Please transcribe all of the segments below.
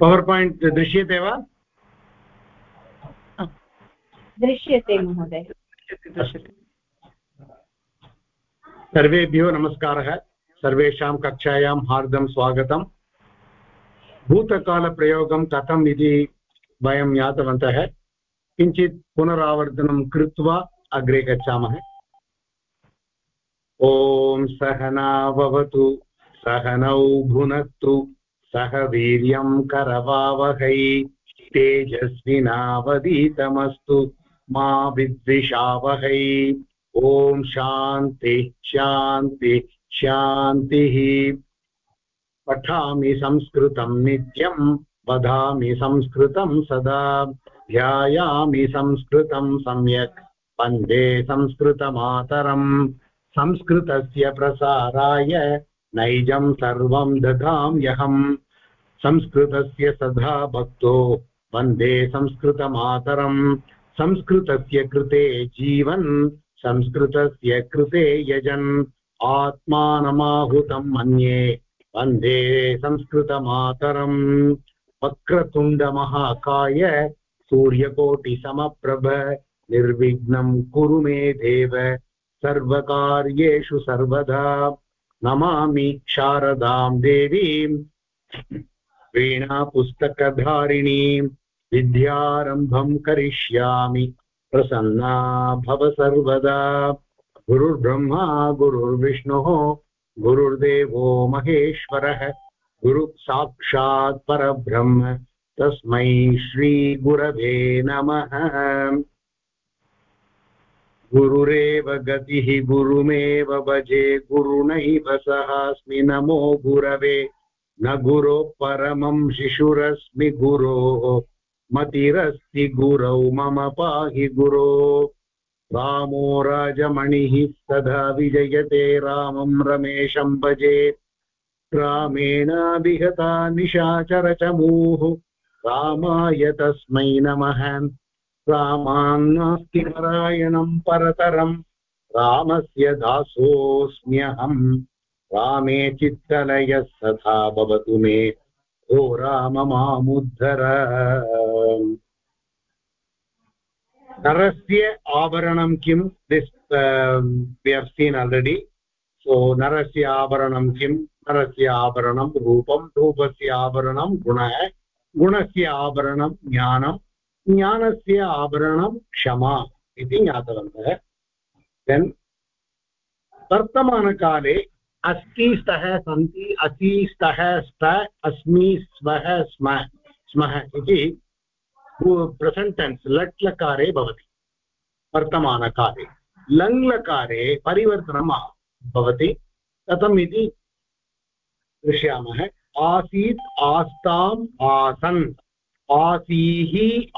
Power point दृश्यते वा? दृश्यते महोदय। सर्वेभ्यो नमस्कारः। सर्वेषां कक्षायां हार्दं स्वागतम्। भूतकालप्रयोगं कथम् इति वयं ज्ञातवन्तः। किञ्चित् पुनरावर्तनं कृत्वा अग्रे गच्छामः। ॐ सहना भवतु, सहनौ भुनक्तु सह वीर्यं करवावहै तेजस्विनावदीतमस्तु मा विद्विषावहै। ॐ शान्ति शान्ति, शान्तिः। पठामि संस्कृतं नित्यं वदामि संस्कृतं सदा, ध्यायामि संस्कृतं सम्यक्, वंदे संस्कृतमातरम्। संस्कृतस्य प्रसाराय नैजं सर्वं ददाम्यहम् संस्कृतस्य सदा भक्तो वंदे संस्कृतमातरम्। संस्कृतस्य कृते जीवन्, संस्कृतस्य कृते यजन्। आत्मानमाहुतं मन्ये वंदे संस्कृतमातरम्। वक्रतुण्डमहाकाय सूर्यकोटिसमप्रभ, निर्विघ्नं कुरु मे देव। सर्वकार्येषु सर्वदा नमामि शारदां देवीम् वीणापुस्तकधारिणीम् विद्यारम्भं करिष्यामि प्रसन्ना भव सर्वदा। गुरुर्ब्रह्मा, गुरुर्विष्णुः, गुरुर्देवो महेश्वरः, गुरु साक्षात् परब्रह्म, तस्मै श्रीगुरवे नमः। गुरुरेव गतिः गुरुमेव भजे गुरुणैव सहास्मि, नमो गुरवे। न गुरो परमं शिशुरस्मि गुरोः। मतिरस्ति गुरौ, मम पाहि गुरो। रामो राजमणिः सदा विजयते, रामं रमेशं भजे। रामेणाभिहता निशाचरचमूः। रामाय तस्मै नमः। रामान्नास्ति परायणं परतरं, रामस्य दासोऽस्म्यहम् रामे चित्तलयः सदा भवतु मे, ओ राम मामुद्धर नरस्य आवरणं किं? दिस् सीन् आल्रेडि सो नरस्य आवरणं किं? नरस्य आवरणं रूपं, रूपस्य आवरणं गुणः, गुणस्य आवरणं ज्ञानं ज्ञानस्य आवरणं क्षमा इति ज्ञातवन्तः। देन् वर्तमानकाले अस्ति स्तः सन्ति, असि स्तः स्त, अस्मि स्वः स्म, स्मः इति प्रसेण्टेन्स् लट् लकारे भवति। वर्तमानकाले लङ्लकारे परिवर्तनं भवति। कथम् इति दृश्यामः आसीत् आस्ताम् आसन्। आसीः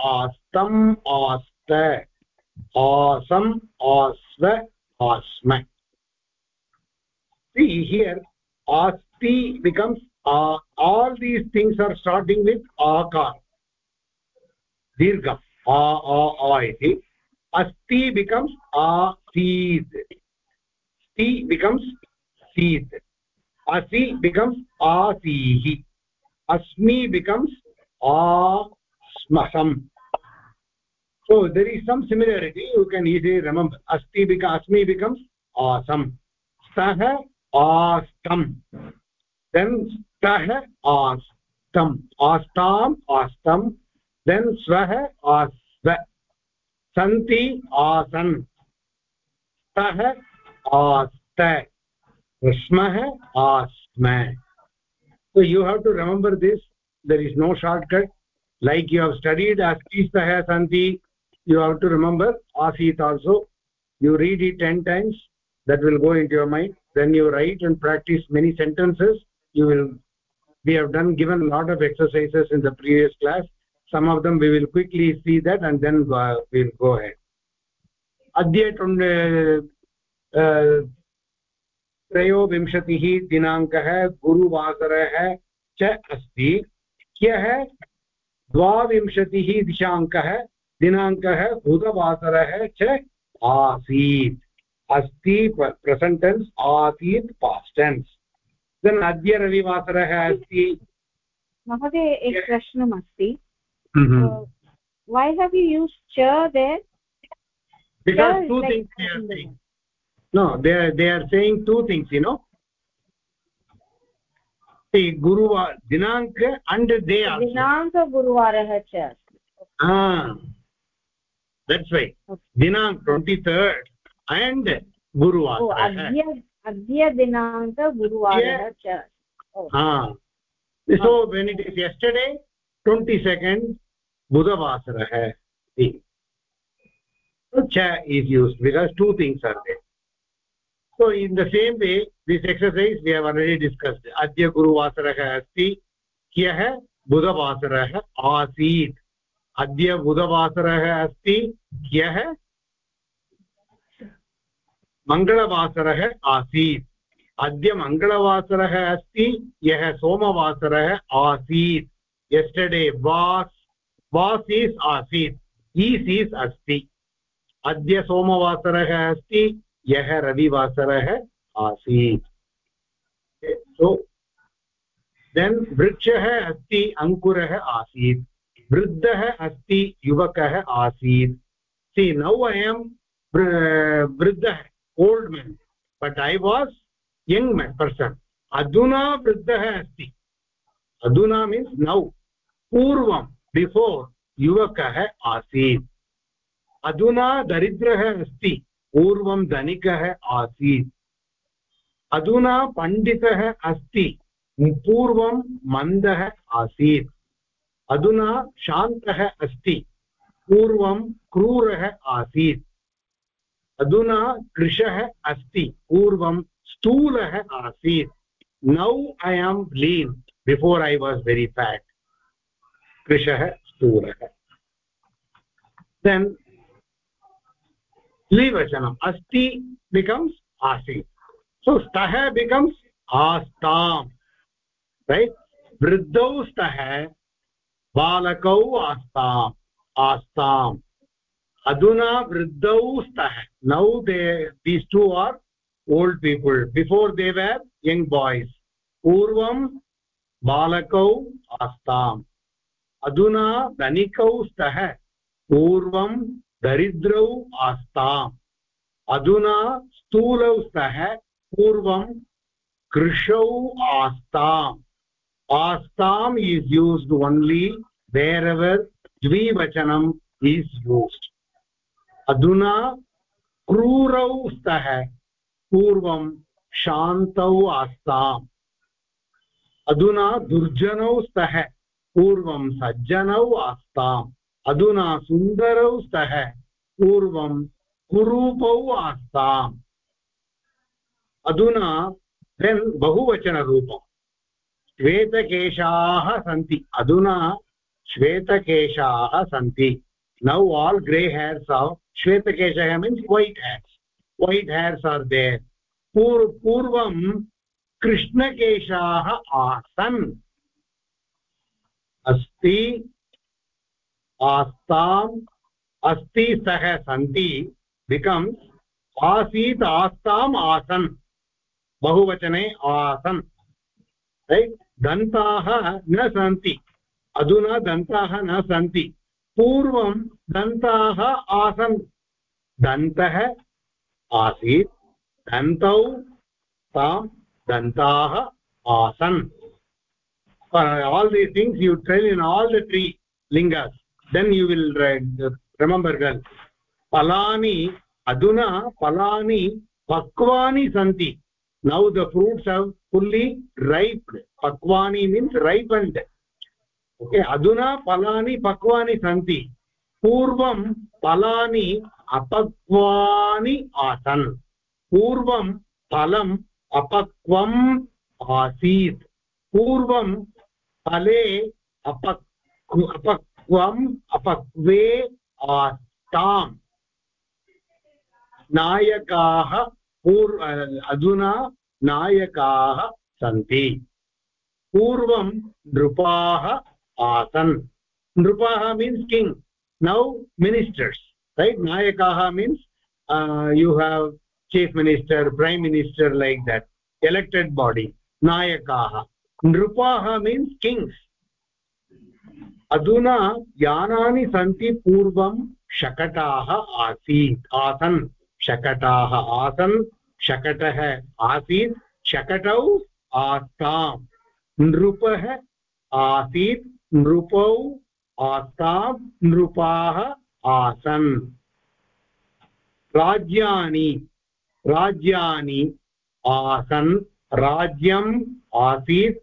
आस्तम आस्त, आसम आस्व, आस्म। See here आस्ति becomes all these things are starting with आकार। दीर्घम्, आ आ आ इति। अस्ति बिकम्स् आसीत् स्ति बिकम्स् सीत् असि बिकम्स् अस्मि becomes आस्महम् so there is some similarity you केन् ईसि रमम् अस्ति बिक अस्मि बिकम् आसम। स्तः आस्तम्। देन् स्तः आस्तम्। आस्ताम्, आस्तम्। देन् स्वः, आस्व। सन्ति, आसन्। स्तः आस्त। स्मः, आस्म। You have to remember this there is no shortcut like you have studied astistah santi you have to remember asit also you read it 10 times that will go into your mind then you write and practice many sentences you will we have done given a lot of exercises in the previous class some of them we will quickly see that and then uh, we'll go ahead अद्य त्रयोविंशतिः दिनाङ्कः गुरुवासरः च अस्ति क्यः द्वाविंशतिः दिशाङ्कः दिनाङ्कः बुधवासरः च आसीत्। अस्ति प्रसेण्टेन्स् आसीत् past tense then अद्य रविवासरः अस्ति। महोदय एकः प्रश्नमस्ति। वै हव् यु यूस् च there because two things no they are saying two things you know अस्ति गुरुवार दिनाङ्क अण्ड् डे दिनाङ्क गुरुवारः च अस्ति। दिनाङ्क ट्वेण्टि तर्ड् अण्ड् गुरुवार. अद्य दिनाङ्क गुरुवारः च so when it is yesterday twenty second बुधवासरः इति च is use because two things are they so in the same way this exercise we have already discussed. Adya guruvasarah asti kyah budhavasarah asit अद्य बुधवासरः अस्ति ह्यः मङ्गलवासरः आसीत् अद्य मङ्गलवासरः अस्ति ह्यः सोमवासरः आसीत् यस्टर्डे वास् वास् ईस् आसीत् ईस् ईस् अस्ति अद्य सोमवासरः अस्ति ह्यः रविवासरः आसीत्। सो देन् वृक्षः अस्ति, अङ्कुरः आसीत्। वृद्धः अस्ति, युवकः आसीत्। सि नौ ऐ एम् वृद्धः old man but I was young man person अधुना वृद्धः अस्ति। अधुना मीन्स् नौ पूर्वं बिफोर् युवकः आसीत्। अधुना दरिद्रः अस्ति, पूर्वं धनिकः आसीत्। अधुना पण्डितः अस्ति, पूर्वं मन्दः आसीत्। अधुना शान्तः अस्ति, पूर्वं क्रूरः आसीत्। अधुना कृशः अस्ति, पूर्वं स्थूलः आसीत्। Now I am lean before I was very fat कृशः, स्थूलः। देन् द्विवचनम् अस्ति बिकम्स् आसीत्। सो स्तः बिकम्स् आस्ताम् रैट् वृद्धौ स्तः बालकौ आस्ताम् आस्ताम्। अधुना वृद्धौ स्तः। Now they these two are old people before they were young boys पूर्वं बालकौ आस्ताम् अधुना धनिकौ स्तः। पूर्वं दरिद्रौ आस्ताम् अधुना स्थूलौ स्तः। पूर्वं कृषौ आस्ताम्। आस्ताम् is used only wherever द्विवचनम् is used अधुना क्रूरौ स्तः, पूर्वं शान्तौ आस्ताम्। अधुना दुर्जनौ स्तः, पूर्वं सज्जनौ आस्ताम्। अधुना सुन्दरौ स्तः, पूर्वं कुरूपौ आस्ताम्। अधुना देन् बहुवचनरूपम्। श्वेतकेशाः सन्ति। अधुना श्वेतकेशाः सन्ति। Now all grey hairs of श्वेतकेशः means white hairs white hairs are there पूर् पूर्वं कृष्णकेशाः आसन्। अस्ति, आस्ताम् अस्ति सः सन्ति। बिकम्स् आसीत् आस्ताम् आसन्। बहुवचने आसन्। दन्ताः न सन्ति। अधुना दन्ताः न सन्ति। पूर्वं दन्ताः आसन्। दन्तः आसीत्। दन्तौ तां दन्ताः आसन्। All these things you tell in all the three लिङ्गास् you will uh, remember well. Palani aduna palani pakwani santi. Now the fruits have fully ripe pakwani means ripened okay aduna palani pakwani santi पूर्वं फलानि अपक्वानि आसन् पूर्वं फलम् अपक्वम् आसीत् पूर्वं फले अपक् अपक् त्वम् अपक्वे आस्ताम् नायकाः पूर् अधुना नायकाः सन्ति। पूर्वं नृपाः आसन्। नृपाः मीन्स् किं नौ मिनिस्टर्स् रैट् नायकाः means you have chief minister prime minister like that elected body नायकाः। नृपाः मीन्स् किङ्ग्स् अधुना यानानि सन्ति पूर्वं, शकटाः आसीत्, आसन्। शकटाः आसन्। शकटः आसीत् शकटौ आस्ताम्। नृपः आसीत् नृपौ आस्ताम्। नृपाः आसन्। राज्यानि राज्यानि आसन्। राज्यम् आसीत्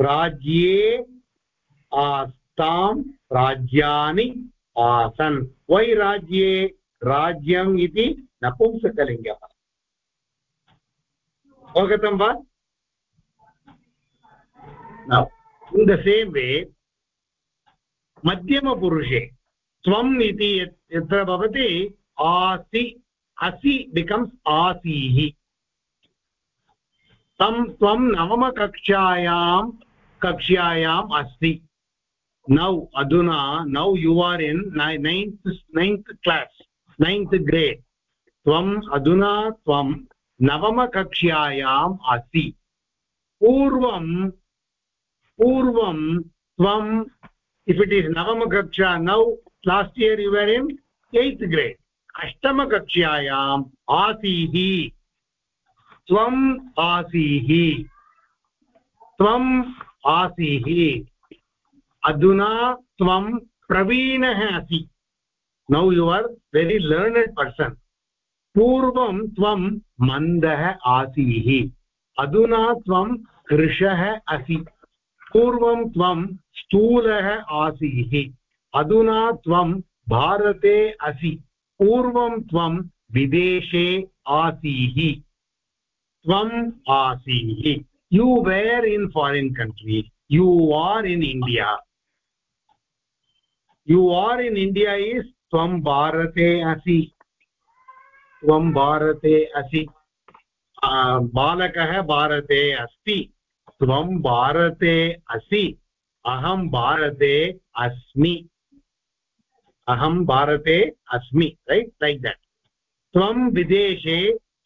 राज्ये आस्तां राज्यानि आसन्। वै राज्ये राज्यम् इति नपुंसकलिङ्गः अवगतं वा इन् द सेम् वे मध्यमपुरुषे त्वम् इति यत्र भवति आसि असि बिकम्स् आसीः तं त्वं नवमकक्षायां कक्ष्यायाम् अस्ति नौ अधुना now you are in ninth ninth class ninth grade त्वम् अधुना त्वं नवमकक्ष्यायाम् अस्ति पूर्वं पूर्वं त्वम् if it is नवमकक्षा now last year you are in eighth grade अष्टमकक्ष्यायाम् आसीः। त्वम् आसीः। त्वम् आसीः। अधुना त्वं प्रवीणः असि। Now you are very learned person पूर्वं त्वं मन्दः आसीः, अधुना त्वं कृशः असि। पूर्वं त्वं स्थूलः आसीः, अधुना त्वं भारते असि। पूर्वं त्वं विदेशे आसीः त्वम् आसीः। You were in foreign country you are in India you are in India is त्वं भारते असि। त्वं भारते असि। बालकः भारते अस्ति। त्वं भारते असि। अहं भारते अस्मि। अहं भारते अस्मि रैट् लैक् देट् त्वं विदेशे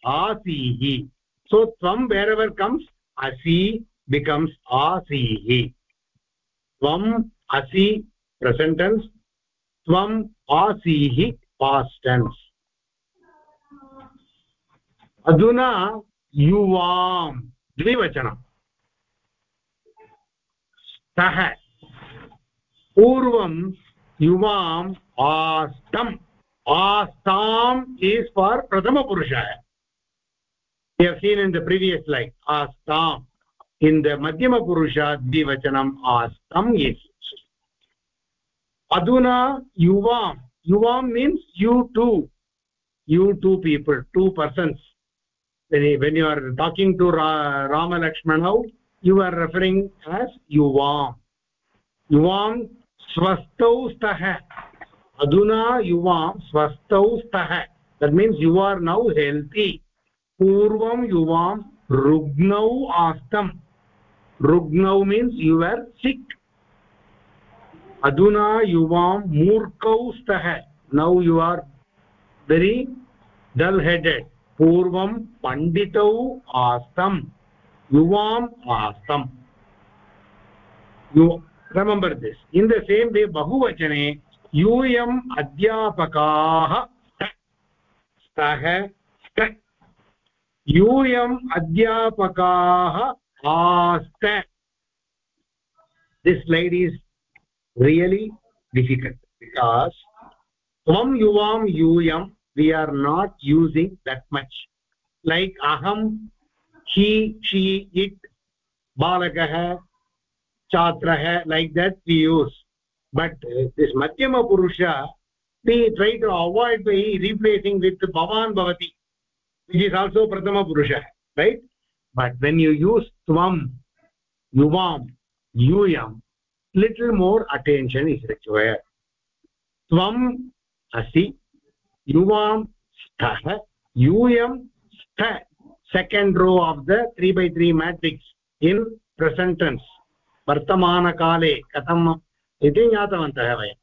आसीः। सो त्वं वेर् एवर् कम्स् असि बिकम्स् आसीः। त्वम् असि प्रसेण्टेन्स् त्वम् आसीः पास्टेन्स् अधुना युवां द्विवचनं। सः पूर्वं युवाम् आस्तम् आस्ताम् इस् फार् प्रथमपुरुषः इन् द प्रीवियस् लैक् आस्ताम् इन् द मध्यमपुरुषाद्विवचनम् आस्तम् इस् अधुना युवां युवां means you two you two people two persons when you, when you are talking to Ra, rama lakshmana you are referring as yuvam yuvam swastau stah aduna yuvam swastau stah that means you are now healthy purvam yuvam rugnau astam rugnau means you were sick aduna yuvam murkau stah now you are very dull headed पूर्व पण्डितौ आस्तं, युवाम् आस्तम् remember this in the same way बहुवचने, यूयम् अध्यापकाः स्तः यूयम् अध्यापकाः आस्त. This lad is really difficult because त्वं युवां यूयम् we are not using that much like aham he she it balakah chatrah like that we use but uh, this madhyama purusha we try to avoid by replacing with bhavan bhavati which is also prathama purusha right but when you use tvam yuvam yuyam little more attention is required tvam asi युवां स्थः यूयं स्थ second row of the three बै त्री metrics in प्रसेण्टेन्स् वर्तमानकाले कथम् इति ज्ञातवन्तः वयं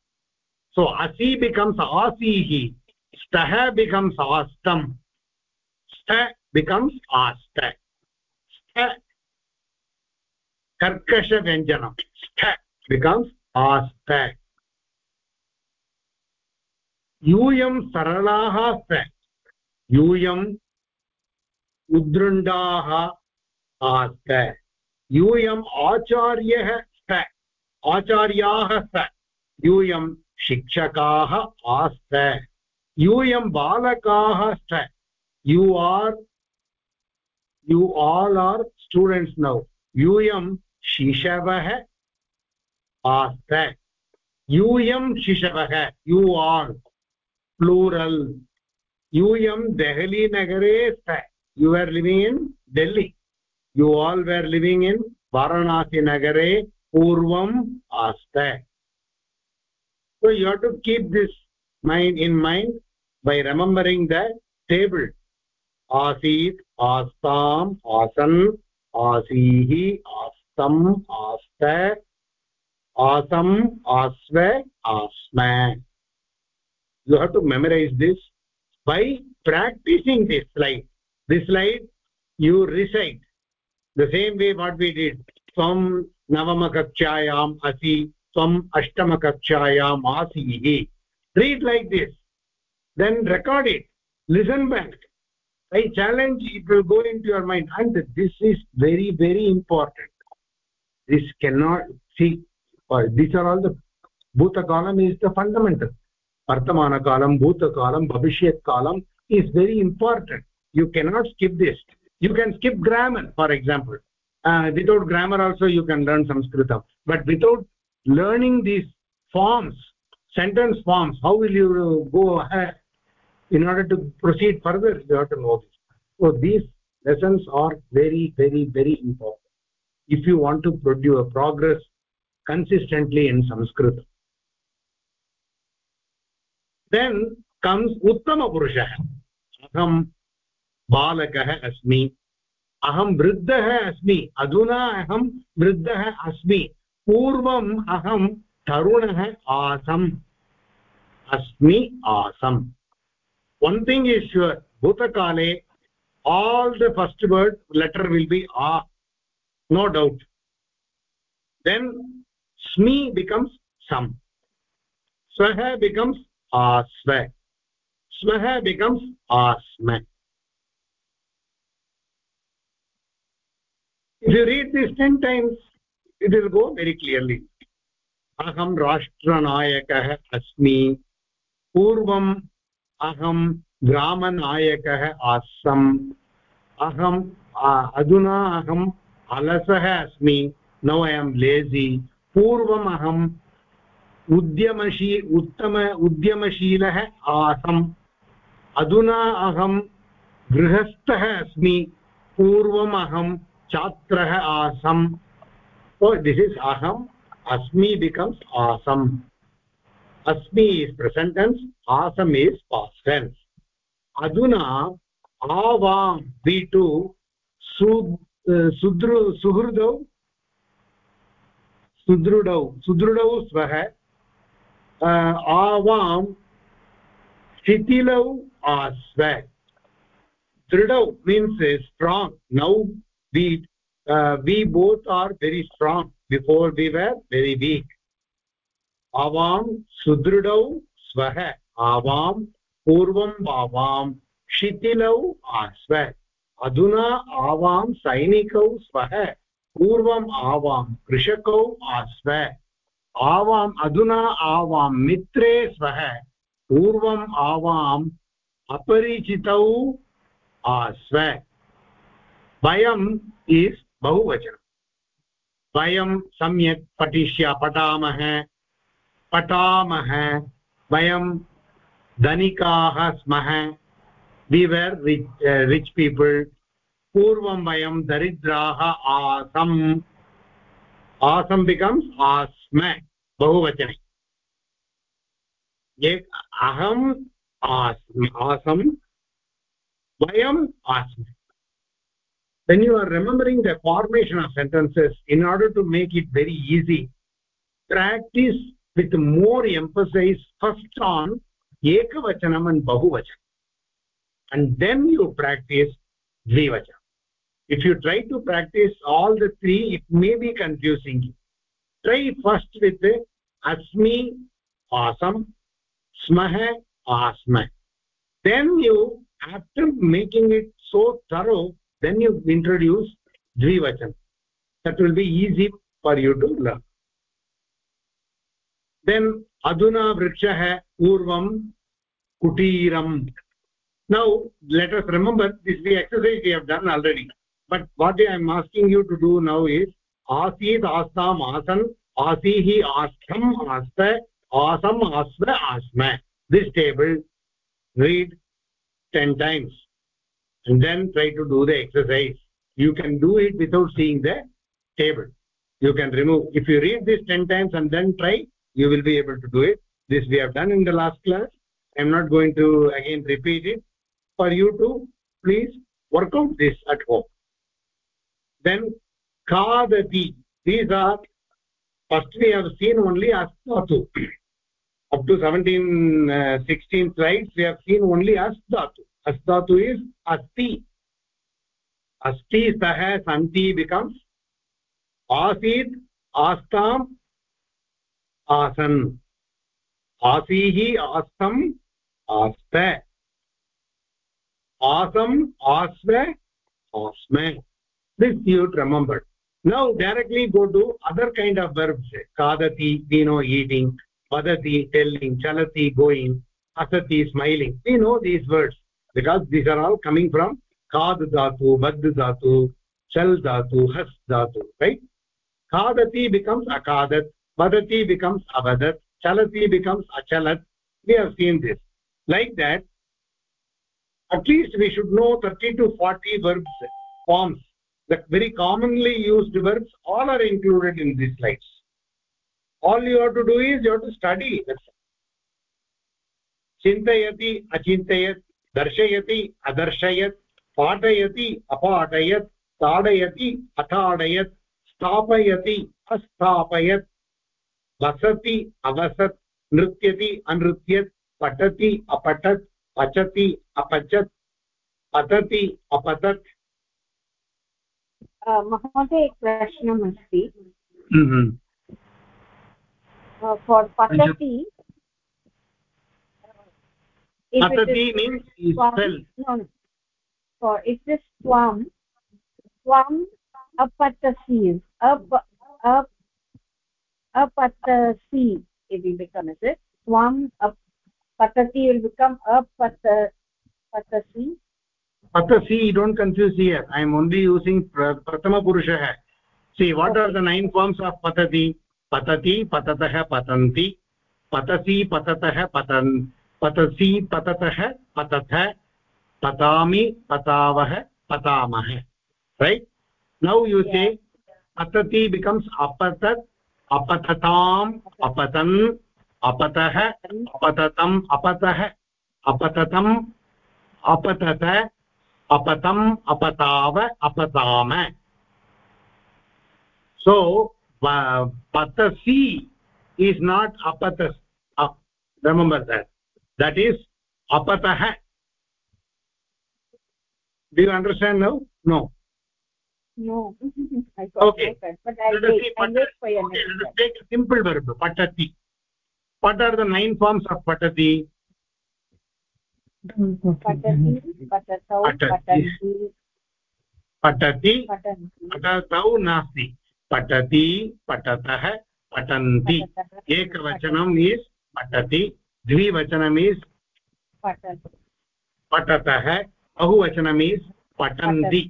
सो असि बिकम्स् आसीः स्तः बिकम्स् आस्तं स्थ बिकम्स् आस्त स्थ कर्कषव्यञ्जनं स्थ बिकम्स् आस्त यूयं सरलाः स्त यूयम् उद्दृण्डाः आस्त। यूयम् आचार्यः स्त आचार्याः स्त यूयं शिक्षकाः आस्त। यूयं बालकाः स्त you are, you all are students now यूयं शिशवः आस्त। यूयं शिशवः, यु आर् यूयं देहली नगरे स्त you are living in Delhi you all were living in Varanasi नगरे पूर्वम् आस्त so you have to keep this mind in mind by remembering the table asit astam asan asihi astam asta asam asva asma you have to memorize this. By practicing this slide this slide you recite the same way what we did. From navamakakshayam asi from ashtamakakshayam asihi. Read like this. Then record it. Listen back. I challenge it will go into your mind. And this is very very important. This cannot see or these are all the bhuta kalam is the fundamental vartamana bhuta kalam is very important. You cannot skip this. You can skip grammar for example. Uh, without grammar also you can learn sanskritam but without learning these forms sentence forms how will you go ahead? In order to proceed further you have to know this. So these lessons are very very very important. If you want to produce progress consistently in sanskrit then comes उत्तमपुरुषः अहं बालकः अस्मि अहं वृद्धः अस्मि अधुना अहं वृद्धः अस्मि पूर्वम् अहं तरुणः आसम् अस्मि आसम् one thing is sure भूतकाले all the first word letter will be a no doubt then स्मि becomes सम् सः बिकम्स् आस्व स्मः becomes आस्म if you read this ten times it will go very clearly अहं राष्ट्रनायकः अस्मि पूर्वम् अहं ग्रामनायकः आसम् अहम् अधुना अहम् अलसः अस्मि नौ ऐ एम् लेज़ि पूर्वम् अहं उद्यमशी, उत्तम, उद्यमशील आसम। अधुना गृहस्थ अस् पूर्व पूर्वमहं छात्रः आसम्। oh, दिस् इस् अहम्, अस्मि बिकम्स् आसम्। अस्मि इस् प्रसेण्टेन्स् आसम् इस् पास्टेन्स् अधुना आवां बि टु सुदृ सुहृदौ, सुदृढौ सुदृढौ स्वः आवां शिथिलौ आस्व दृढौ means strong now wait we both are very strong before we were very weak आवां सुदृढौ स्वः आवां पूर्वं वावां शिथिलौ आस्व अधुना आवां सैनिकौ स्वः पूर्वम् आवां कृषकौ आस्व आवाम् अधुना आवां मित्रे स्वः। पूर्वम् आवाम् अपरिचितौ आस्व। वयम् इस् बहुवचनं। वयं सम्यक् पठिष्य पठामः। पठामः। वयं धनिकाः स्मः। We were rich rich people पूर्वं वयं दरिद्राः आसम्। awesome becomes asma bahuvachana ye aham asm awesome. Vayam when you are remembering the formation of sentences in order to make it very easy. Practice with more emphasis first on ekavachanam and bahuvachanam. And then you practice dvivachanam if you try to practice all the three it may be confusing. Try first with the asmi asam smah asma then you after making it so thorough then you introduce dvivachan. That will be easy for you to learn. Then aduna vrikshah urvam kutiram. Now let us remember this the exercise we have done already but what i am asking you to do now is asit astam asan asihi astham asta asam asva asma this table read 10 times and then try to do the exercise. You can do it without seeing the table. You can remove. If you read this 10 times and then try you will be able to do it. This we have done in the last class. I am not going to again repeat it. For you to please work out this at home then khadati these are first we have seen only astatu up to 17 uh, 16 slides we have seen only astatu astatu is asti asti sah santi becomes asit astam आसन् आसीः आस्तम् आस्त आसम् आस्व आस्म this you remember. Now directly go to other kind of verbs kadati we know eating vadati telling chalati going asati smiling. We know these words because these are all coming from kad dhatu vad dhatu chal dhatu has dhatu right? Kadati becomes akadat vadati becomes avadat chalati becomes achalat. We have seen this. Like that at least we should know 30 to 40 verbs forms the very commonly used verbs, all are included in these slides. All you have to do is you have to study चिन्तयति अचिन्तयत् दर्शयति अदर्शयत् पाठयति अपाठयत् ताडयति अताडयत् स्थापयति अस्थापयत् वसति अवसत् नृत्यति अनृत्यत् पठति अपठत् पचति अपचत् पतति अपतत् महोदय एक प्रश्नम् अस्ति फार् पतति पतति for it is swam swam apatasi up up apatasi it will become is apata patasi patasi don't confuse here i am only using prathama purusha see what are the nine forms of patati patati patatah patanti patasi patatah patan patasi patatah patatha patami patavah patamah right now you yeah. say patati becomes apatat अपतताम् अपतन् अपतः अपततम् अपतः अपततम् अपतत apatam apatava apatama so patasi is not apatas uh, remember that. That is apatah do you understand now? No. No. Okay. but i okay, let us take a simple verb patati. What are the nine forms of patati? पठति mm-hmm. पठतौ नास्ति। पठति पठतः पठन्ति एकवचनम् is पठति द्विवचनम् is पठतः बहुवचनम् is पठन्ति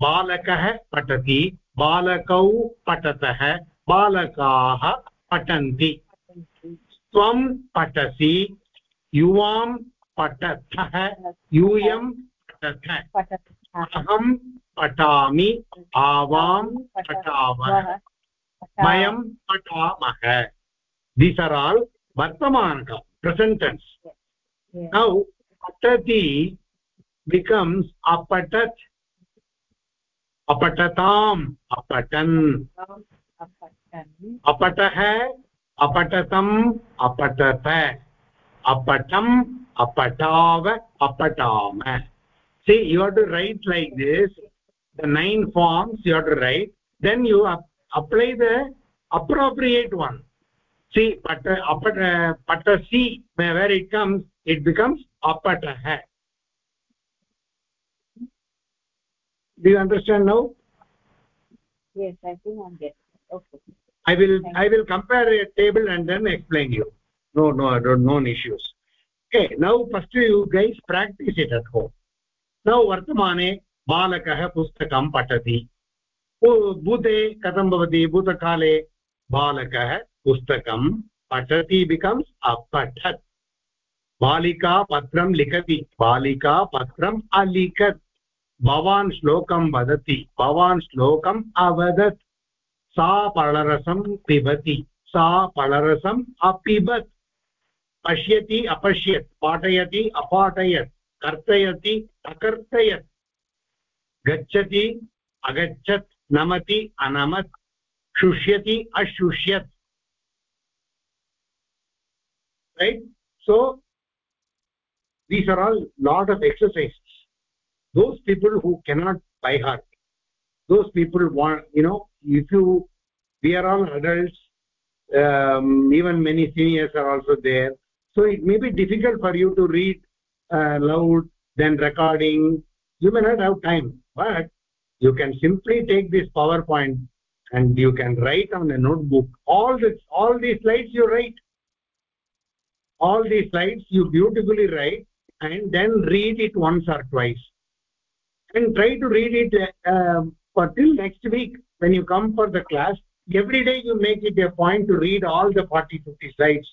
बालकः पठति बालकौ पठतः बालकाः पठन्ति त्वं पठसि युवां पठतः यूयं पठथ अहं पठामि आवां पठामः। वयं पठामः दीस् आर् आल् वर्तमानः प्रेसेण्टेन्स् नौ पठति बिकम्स् अपठत्। अपठताम् अपठन्। अपठः अपठतम् अपठत। अपठम् apatava apatama see you have to write like this. The nine forms you have to write. Then you apply the appropriate one. See but apata pata see where it comes it becomes apatah do you understand now? Yes i think i'm getting okay. I will i will compare a table and then explain you. No no i don't no issues okay now first you guys practice it at home. now vartamane balakah pustakam patati भूते कथं भवति भूतकाले बालकः पुस्तकं पठति becomes अपठत् बालिका पत्रं लिखति बालिका पत्रम् अलिखत् भवान् श्लोकं वदति भवान् श्लोकम् अवदत् सा फलरसं पिबति सा फलरसम् अपिबत् पश्यति, अपश्यत्, पाठयति, अपाठयत्, कर्तयति, अकर्तयत्। गच्छति, अगच्छत्, नमति, अनमत्, शुष्यति, अशुष्यत्। Right so these are all lot of exercise those people who cannot by heart those people you know if you we are all adults even many seniors are also there. So it may be difficult for you to read uh, loud then recording. You may not have time but you can simply take this powerpoint and you can write on a notebook. All this all these slides you write. All these slides you beautifully write and then read it once or twice. And try to read it uh, for till next week. When you come for the class every day you make it a point to read all the 40 50 slides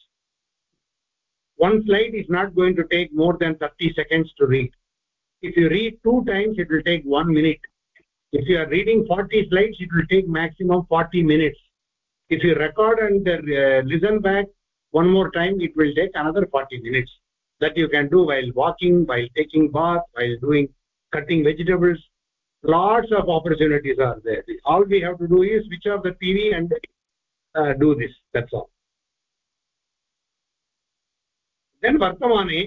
one slide is not going to take more than 30 seconds to read. If you read two times it will take one minute. If you are reading 40 slides it will take maximum 40 minutes. If you record and uh, listen back one more time it will take another 40 minutes. That you can do while walking while taking bath while doing cutting vegetables. Lots of opportunities are there. All we have to do is switch off the tv and uh, do this. That's all then वर्तमाने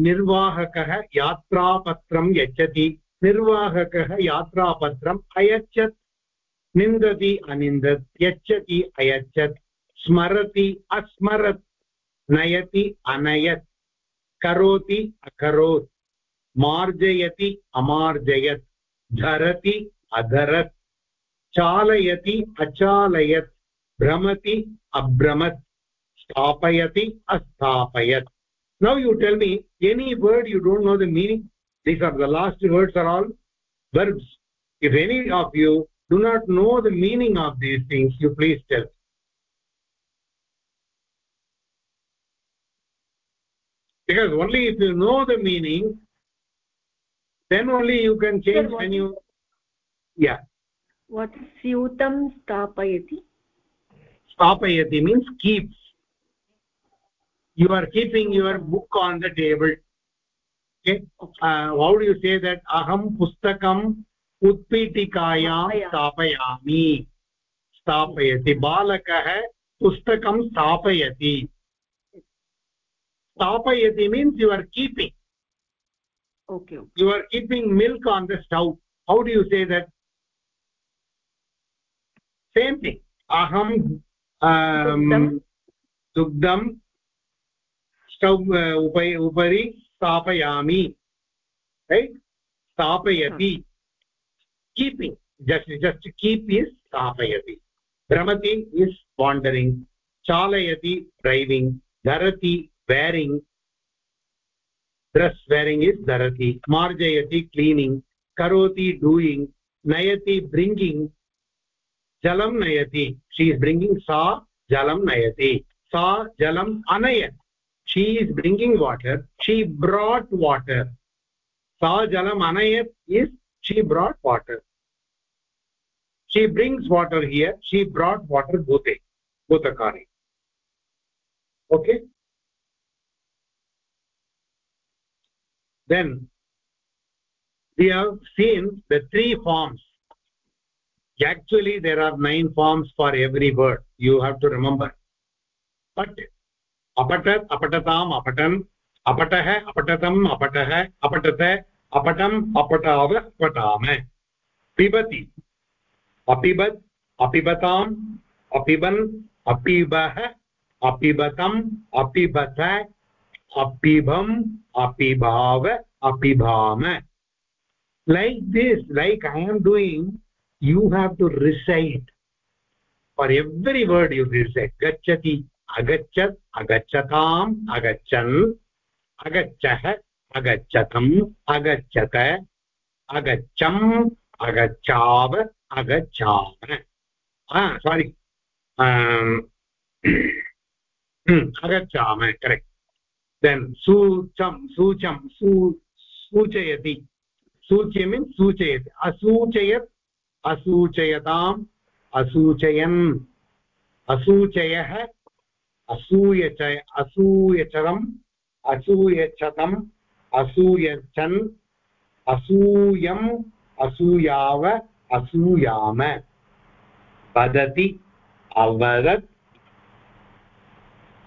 निर्वाहकः यात्रापत्रं यच्छति निर्वाहकः यात्रापत्रम् अयच्छत् निन्दति अनिन्दत् यच्छति अयच्छत् स्मरति अस्मरत् नयति अनयत् करोति अकरोत् मार्जयति अमार्जयत् धरति अधरत् चालयति अचालयत् भ्रमति अभ्रमत् स्थापयति अस्थापयत् now you tell me any word you don't know the meaning these are the last words are all verbs if any of you do not know the meaning of these things you please tell because only if you know the meaning then only you can change when you yeah what is syutam stapayati stapayati means keeps you are keeping your book on the table okay uh, how do you say that aham pustakam उत्पीठिकायां स्थापयामि स्थापयति बालकः पुस्तकं स्थापयति स्थापयति means you are keeping okay, okay you are keeping milk on the stove how do you say that same thing aham um, dugdam stove उपरि स्थापयामि। Right स्थापयति। Keeping just just keep is स्थापयति। भ्रमति इस् वाण्डरिङ्ग् चालयति driving धरति wearing dress wearing is धरति। मार्जयति cleaning करोति डूयिङ्ग् नयति ब्रिङ्गिङ्ग् जलं नयति। शी इस् ब्रिङ्गिङ्ग् सा जलं नयति। सा जलम् अनयत्। She is bringing water. She brought water. Sa jalam anayat is she brought water. She brings water here. She brought water bhute bhutakari. Okay? Then we have seen the three forms. Actually there are nine forms for every word. You have to remember. But अपठत् अपठताम् अपठन् अपटः अपठतम् अपटः अपठत अपटम् अपटाव पठाम पिबति। अपिबत्, अपिबताम्, अपिबन्, अपिबः, अपिबतम्, अपिबत अपिबम् अपिभाव, अपिभाम। Like this, like i am doing, you have to recite. For every word you recite gachati अगच्छत् अगच्छताम् अगच्छन् अगच्छः अगच्छतम् अगच्छत अगच्छम् अगच्छाव अगच्छाव सारि अगच्छाम करेक्ट् देन् सूचं सूचं, सू, सूचयति। सूच्य मीन्स् सूचयति। असूचयत्, असूचयताम्, असूचयन्। असूचयः असूयच असूयचरम् असूयच्छतम्, असूयच्छन्, असूयम्, असूयाव, असूयाम। वदति, अवदत्।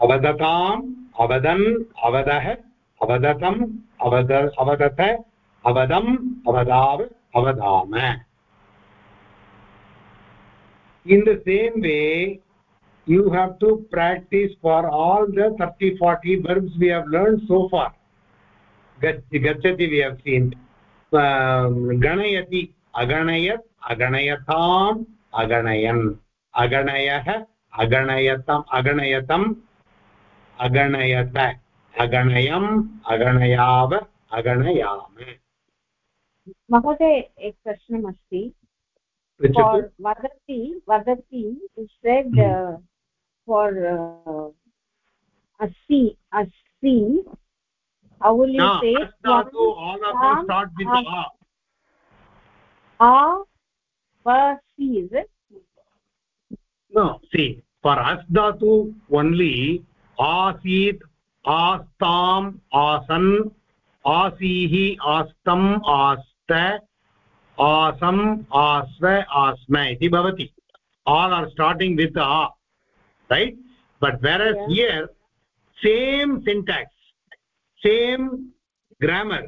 अवदताम्, अवदन्, अवदः, अवदतम्, अवद अवदत avadam अवदाव avadama in the same way you have to practice for all the 30 40 verbs we have learned so far gachati we have seen ganayati aganayat aganayatam aganayan aganayah aganayatam aganayatam aganayata aganayam aganayav aganayam महोदय एक प्रश्नमस्ति वदति वदति said for अस्ति अस्ति how will you no, say dhatu all of them start with a a va si is it no see for as dhatu only asit astam asan asihi astam as आसम् आस्व आस्म इति भवति all are starting with a right? But whereas yeah. here same syntax same grammar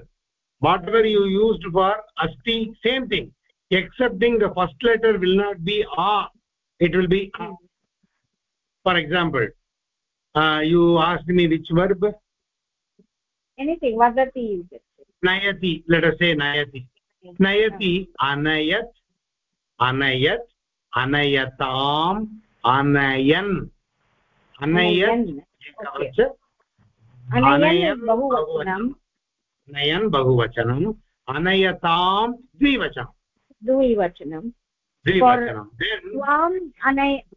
whatever you used for asti same thing excepting the first letter will not be a it will be a. for example uh, you asked me which verb? Anything vadati used nayati let us say nayati. Nayati anayat anayat anayatam anayan. अनयन् अनयन् अनयन् बहुवचनम् अनयतां द्विवचनं द्विवचनं द्विवचनं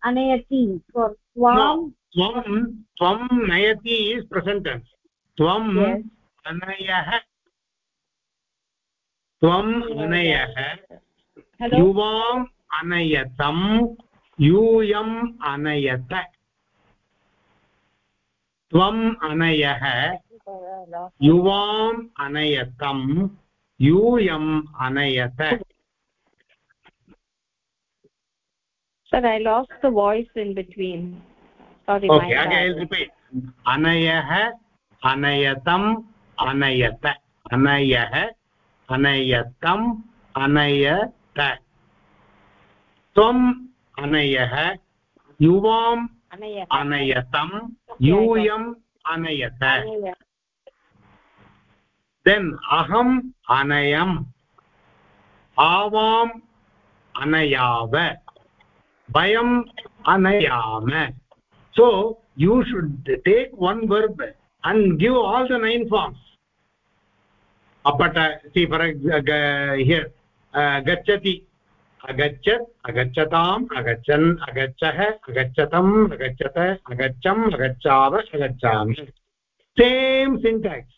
अनयति त्वं त्वं नयति is प्रसेण्टेन्स् त्वम् अनयः त्वम् अनयः युवाम् अनयतम् यूयम् अनयत त्वम् अनयः युवाम् अनयतम् यूयम् अनयत Sir, I lost the voice in between. Sorry, okay, my okay, I'll repeat. Anayah, anayatam, anayata. Anayah, अनयतम् अनयत त्वम् अनयः युवाम् अनयतम् यूयम् अनयत। देन् अहम् अनयम्। आवाम् अनयाव। वयम् अनयाम। So you should take one verb and give all the nine forms. अपट सी फर् हियर् गच्छति अगच्छत् अगच्छताम्, अगच्छन्, अगच्छः, अगच्छतम्, अगच्छत, अगच्छम्, अगच्छाव, अगच्छामि। Same syntax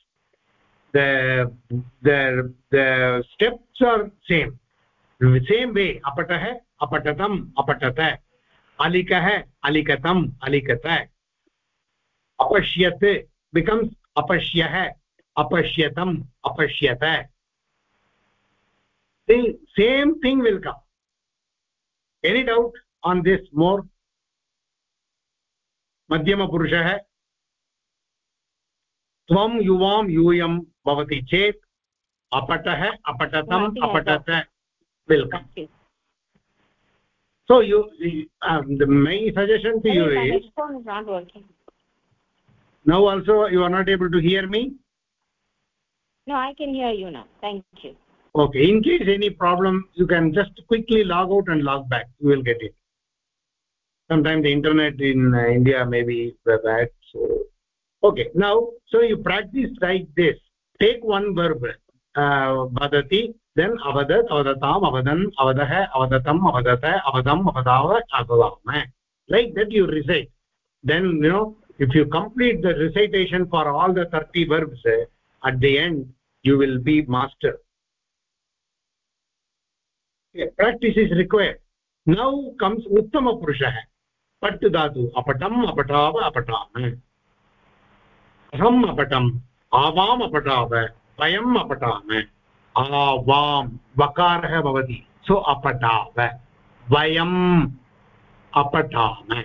the steps are same same way अपटः अपठतम् अपठत अलिकः अलिखतम् अलिखत अपश्यत् बिकम्स् अपश्यः, अपश्यतम्, अपश्यत। Same thing will come any doubt on this more मध्यमपुरुषः त्वं युवां यूयं भवति चेत् अपटः अपटतम् अपटत welcome so you my suggestion to you now also you are not able to hear me no I can hear you now. Thank you okay in case any problem you can just quickly log out and log back. You will get it. Sometimes the internet in uh, india may be bad so. Okay now so you practice like this. Take one verb uh, vadati then avadat avadatam avadan avadah avadatam avadat avadam avadav avadam like that you recite. Then you know if you complete the recitation for all the 30 verbs at the end you will be master practice is required now comes उत्तमपुरुषः पट् दातु अपटम् अपठाव अपटाम अहम् अपटम् आवाम् अपटाव वयम् अपठाम आवाम् वकारः भवति सो अपठाव वयम् अपठाम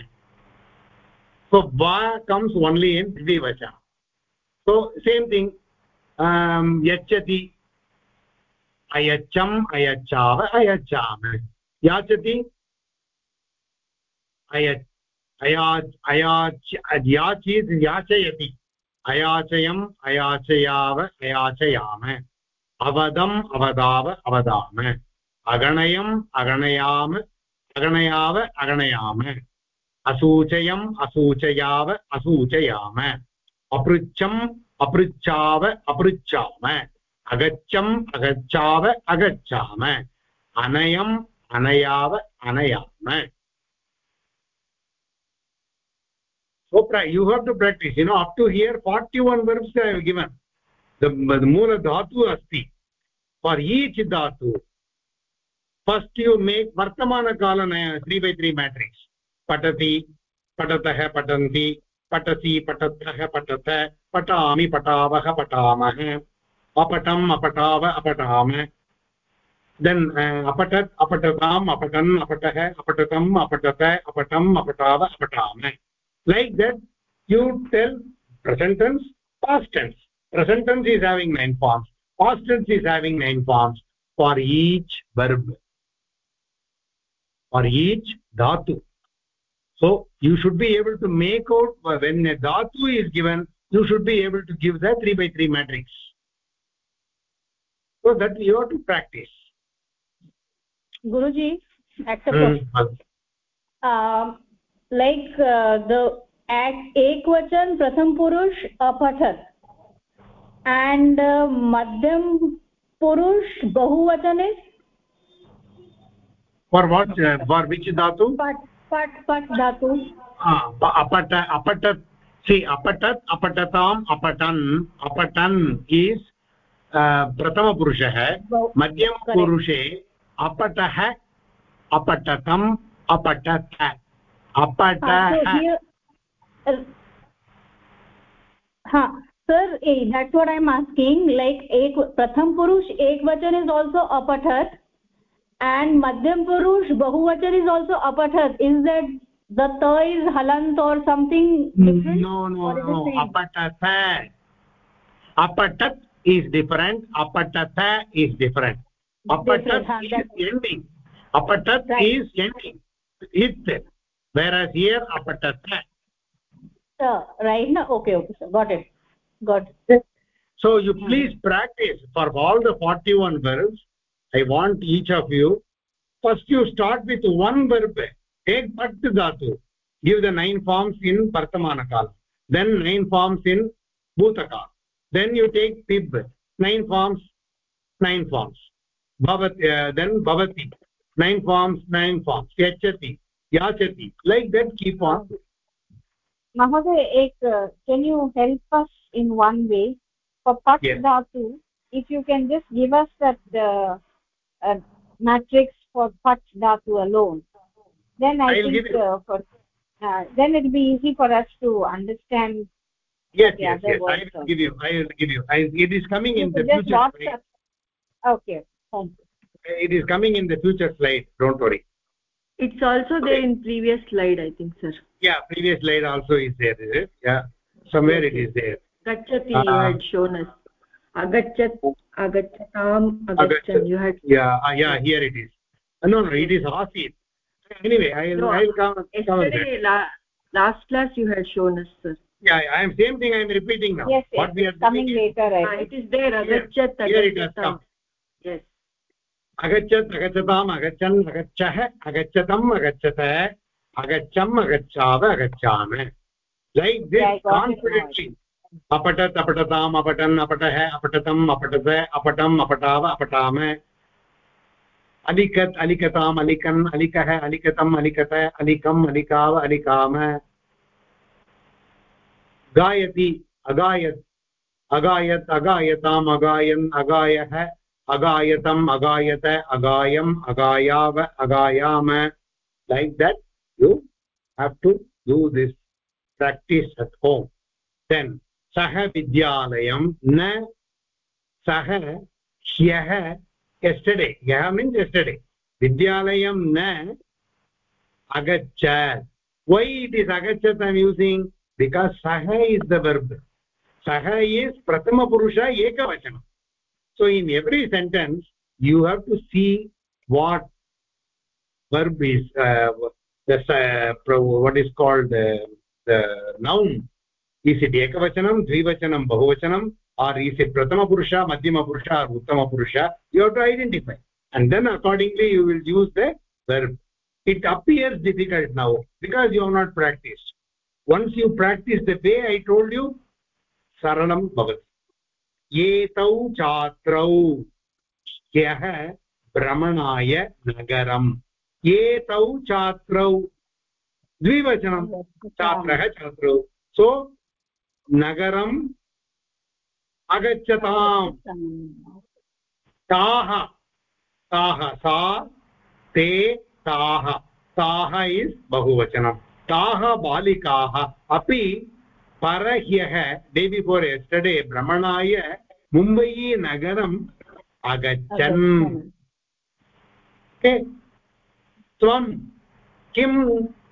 so वा comes only in द्विवचनम् so same thing यच्छति ayacham ayachava ayachama yachati अयच्, अयाच् याचीत् याचयति। अयाचयम्, अयाचयाव, अयाचयाम। अवदम्, अवदाव, अवदाम। अगणयम्, अगणयाम, अगणयाव, अगणयाम। असूचयम्, असूचयाव, असूचयाम। अपृच्छम्, अपृच्छाव, अपृच्छाम। अगच्छम् अगच्छाव अगच्छाम अनयम् अनयाव अनयाम so you have to practice you know up to here 41 verbs i have given the, the moola dhatu asti for each dhatu first you make vartamana kala 3 by 3 matrix patati patatah patanti patasi patatah patatha patami patavah patamah अपटम अपटाव अपटाम then अपठत् अपठताम् अपठन् अपटः अपटतम अपटत अपटम अपटाव अपठाम like that you tell present tense past tense present tense having nine forms forms past tense is having nine forms for each verb for each धातु so you should be able to make out when a dhatu is given, you should be able to give the 3 by 3 matrix. So that you have to practice guruji accept mm. uh, like uh, the ekvachan pratham purush apathat and uh, madhyam purush bahuvachan is for what uh, for which dhatu pat pat pat dhatu ah apata apatat see apatat apatatam apatan apatan is प्रथमपुरुषः मध्यमपुरुषे अपटः अपटतम् अपटत। अपटः। Sir that what I am asking like एक प्रथम पुरुष एकवचन is also अपठत् and मध्यम पुरुष बहुवचन इस् आल्सो अपठत्. इस् देट् द त इस् हलन्त् और् समथिङ्ग् अपठत् अपठत् is different apatatha is different. Apatat is ending. Apatat right. is ending. It. Whereas here apatatha uh, right now okay okay sir got it got it. So you please hmm. practice. For all the 41 verbs i want each of you first you start with one verb. Take pat dhatu. Give the nine forms in vartamana kala. Then nine forms in bhutakala then you take pib. Nine forms nine forms. Bhavat uh, then bhavati nine forms nine forms. Yachati yachati. Like that keep on. Mahoday ek uh, can you help us in one way? For pat yes. dhatu if you can just give us that uh, uh, matrix for pat dhatu alone then i I'll think uh, for uh, then it will be easy for us to understand yes yes yes. I will give you i will give you. I, it is coming you in the future slide. okay thank you it is coming in the future slide. Don't worry. It's also there in previous slide i think sir. Yeah previous slide also is there is it? yeah somewhere okay. it is there. Gachati you had shown us. Agachat agachatam agachan you had yeah uh, yeah here it is. Uh, no no it is asit anyway i will no, i will come yesterday la last class you had shown us sir yeah i am same thing i am repeating now. Yes, what yes, we are coming doing later I ah, it is there agachat here it has come. Yes. अगच्छत् अगच्छताम् अगच्छन् अगच्छः अगच्छतम् अगच्छत अगच्छम् अगच्छाव अगच्छाम like Yeah, I this got it confidently अपठत् अपठताम् अपठन् अपठः अपठतम् अपठत अपठम् अपठाव अपठाम अलिखत् अलिखताम् अलिकन् अलिकः अलिखतम् अलिखत अलिकम् अलिकाव अलिकाम गायति, अगायत् अगायत्, अगायताम्, अगायन्, अगायः, अगायतम्, अगायत, अगायम्, अगायाव, अगायाम. Like that you have to do this practice at home then सः विद्यालयं न सः ह्यः यस्टडे ह्यः मीन्स् यस्टडे विद्यालयं न अगच्छत् वै इट् इस् अगच्छत् I using because sah is the verb. Sah is prathama purusha ekavachanam so in every sentence you have to see what verb is uh, what is called uh, the noun. Is it ekavachanam dvivachanam bahuvachanam or is it prathama purusha madhyama purusha or uttama purusha? You have to identify. And then accordingly you will use the verb. It appears difficult now because you have not practiced once you practice the way i told you saralam bhavati. एतौ छात्रौ ह्यः भ्रमणाय नगरम् एतौ छात्रौ द्विवचनं छात्रः छात्रौ सो नगरम् अगच्छताम् ताः ताः सा ते ताः ताः इस् बहुवचनं ताः बालिकाः अपि परह्यः डे बिफोर् यस्टर्डे भ्रमणाय मुम्बै नगरम् अगच्छन्। त्वं किं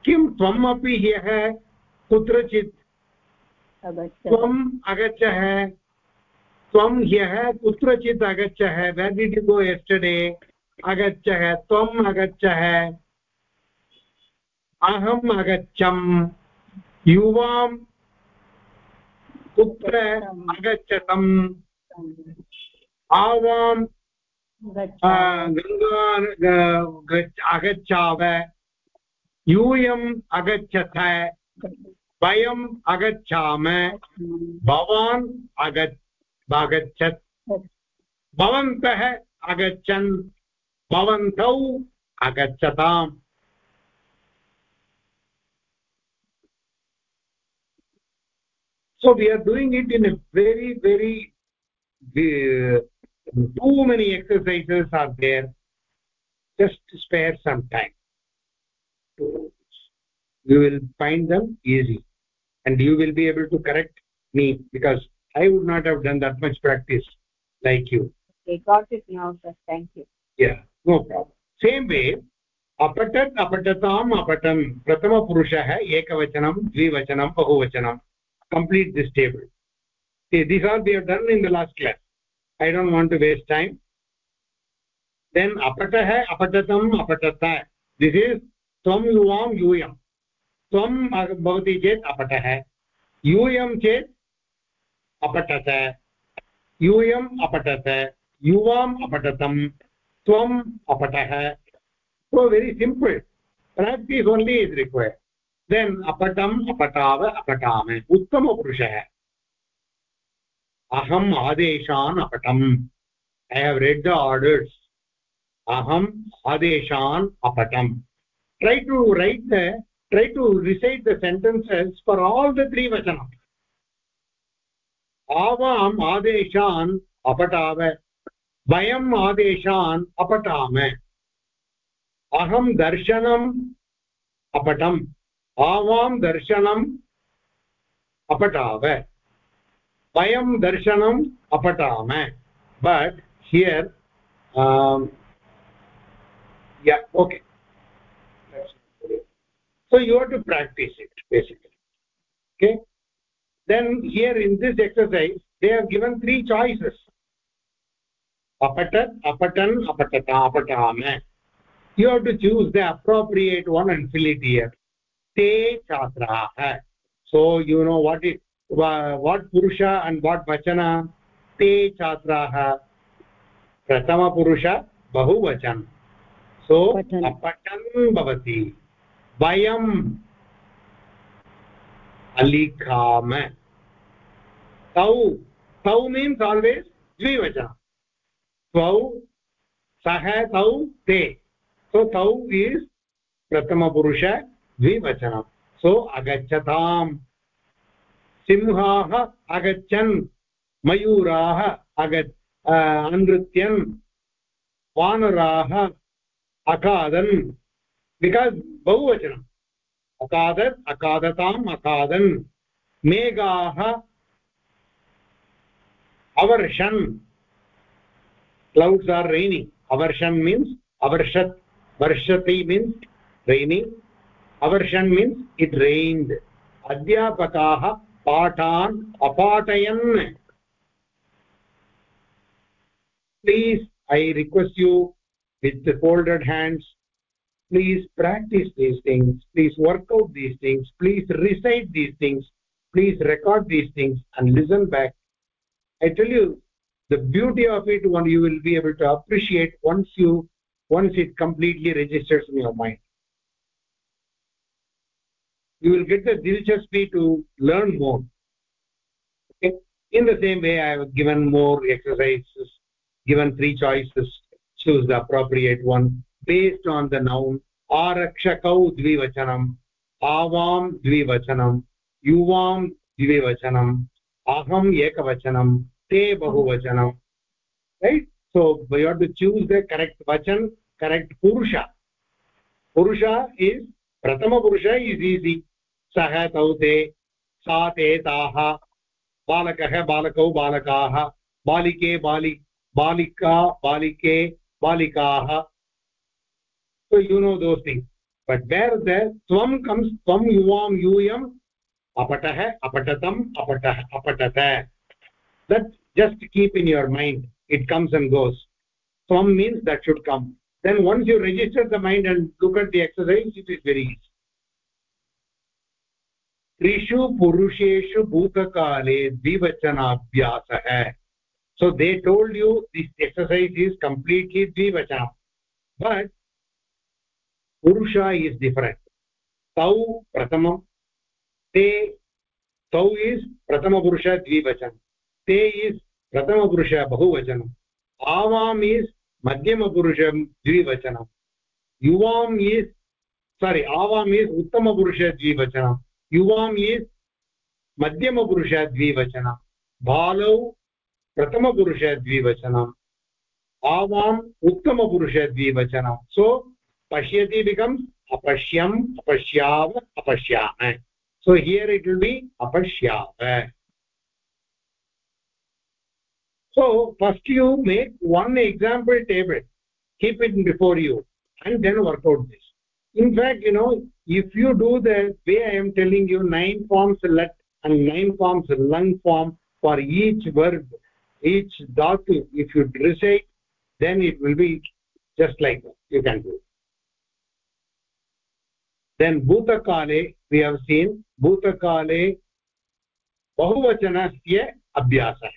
किं त्वम् अपि ह्यः? कुत्रचित् त्वम् अगच्छः? त्वं ह्यः कुत्रचित् अगच्छः? वेर् डिड् यु गो यस्टर्डे अगच्छः त्वम् अगच्छः। अहम् अगच्छम् युवां कुत्र अगच्छतम्। आवां गङ्गा अगच्छाव। यूयम् अगच्छथ। वयम् अगच्छाम। भवान् अगच्छ अगच्छत्। भवन्तः अगच्छन्। भवन्तौ अगच्छताम्। so we are doing it in a very very uh, too many exercises are there just spare some time you will find them easy and you will be able to correct me because i would not have done that much practice like you okay got it now sir thank you yeah no problem same way अपठत् अपठताम् अपठन् प्रथमपुरुषः एकवचनं द्विवचनं बहुवचनं complete this table see these are we have done in the last class i don't want to waste time then apatah apatatam apatata this is tvam yuvam yuyam tvam bhavati chet apatah chet apatata यूयम् अपठत युवाम् अपठतम् त्वम् अपठः so very simple practice only is required then अपटम् अपटाव अपटाम उत्तमपुरुषः अहम् आदेशान् अपटम् I have read the orders अहम् आदेशान् अपटम् try to write the, try to recite the sentences for all the three vachanam आवाम् आदेशान् अपटाव वयम् आदेशान् अपटाम अहं दर्शनम् अपटम् आवां दर्शनम् अपठाव वयं दर्शनम् अपठाम but here um, yeah okay so you have to practice it basically okay then here in this exercise they have given three choices apatat apatan apatata apatame you have to choose the appropriate one and fill it here ते छात्राः so you know what it what पुरुष and what वचन ते छात्राः प्रथमपुरुष बहुवचन्. सो पठन्। भवति. वयम् अलिखाम. तौ तौ मीन्स् आल्वेस् द्विवचनं. त्वौ सः तौ ते. सो तौ इस् प्रथमपुरुष dvivachana so agacchatam सिंहाः अगच्छन् मयूराः अगच्छ अनृत्यन् वानराः अखादन् बिकास् बहुवचनम् अखादत् अखादताम् अखादन् मेघाः अवर्षन् clouds are raining avarshan means avarshat varshati means raining aversion means it rained. Adhyapakaah paatan apatayan please i request you with the folded hands please practice these things please work out these things please recite these things please record these things and listen back. I tell you the beauty of it one you will be able to appreciate once you once it completely registers in your mind you will get the diligently to learn more. Okay? in the same way i have given more exercises given three choices choose the appropriate one based on the noun arakshakau dvivachanam avam dvivachanam yuvam dvivachanam aham ekavachanam te bahuvachanam. Right? So you have to choose the correct vachan correct purusha. Purusha is prathama purusha is easy. सह तौ ते सा ते ताः बालिके। बालिका बालिके बालिकाः so you know those but but where the त्वं कम्स् त्वं युवां यूयम् अपटः अपटतम् अपटः अपटत that just keep in your mind it comes and goes त्वं means that should come then once you register the mind and look at the exercise it is very easy त्रिषु पुरुषेषु भूतकाले द्विवचनाभ्यासः। So they told you this exercise is completely द्विवचनं। But पुरुष is different तौ प्रथमं, ते, तौ इस् प्रथमपुरुष द्विवचनं। ते इस् प्रथमपुरुष बहुवचनम् आवाम् इस् मध्यमपुरुषं द्विवचनं। युवाम् इस् सारि आवाम् इस् उत्तमपुरुष द्विवचनम् युवाम् इस् मध्यमपुरुष द्विवचनं बालौ प्रथमपुरुष द्विवचनं आवाम् उत्तमपुरुष द्विवचनं सो पश्यति बिकम् अपश्यम्, अपश्याव, अपश्याम। So here it will be अपश्याव। So first you make one example table keep it before you and then work out this in fact you know if you do the way i am telling you nine forms let and nine forms lung form for each verb each dhatu if you recite then it will be just like that you can do then bhutakale we have seen bhutakale bahuvachanasya abhyasah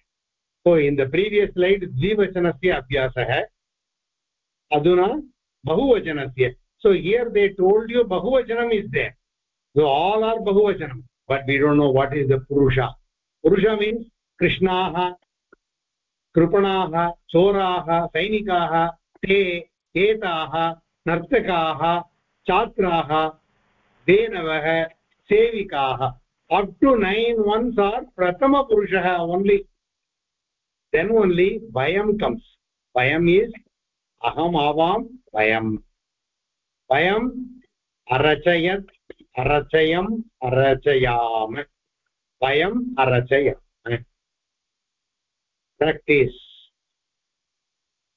so in the previous slide dvivachanasya abhyasah aduna bahuvachanasya so here they told you bahuvachanam is there so all are bahuvachanam but we don't know what is the purusha purusha means krishnaah कृपणाः चोराः सैनिकाः ते एताः नर्तकाः छात्राः धेनवः सेविकाः to nine ones are prathama purushah only then only vayam comes vayam is aham avam vayam वयम् अरचयत्, अरचयम्, अरचयाम। वयम् अरचयाम। Practice.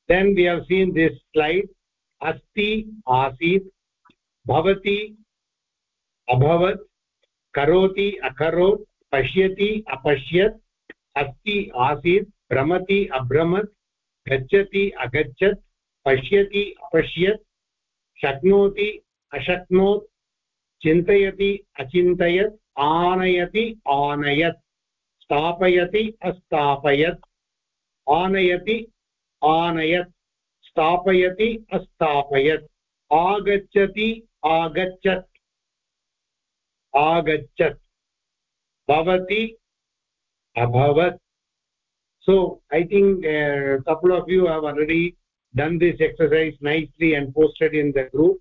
Then we have seen this slide. Asti, asit, bhavati, abhavat, karoti, akarot पश्यति अपश्यत् अस्ति आसीत् भ्रमति अभ्रमत् गच्छति अगच्छत् पश्यति अपश्यत् शक्नोति अशक्नोत् चिन्तयति अचिन्तयत् आनयति आनयत् स्थापयति अस्थापयत् आनयति आनयत् स्थापयति अस्थापयत् आगच्छति आगच्छत् आगच्छत् भवति अभवत्। So i think a uh, couple of already done this exercise nicely and posted in the group.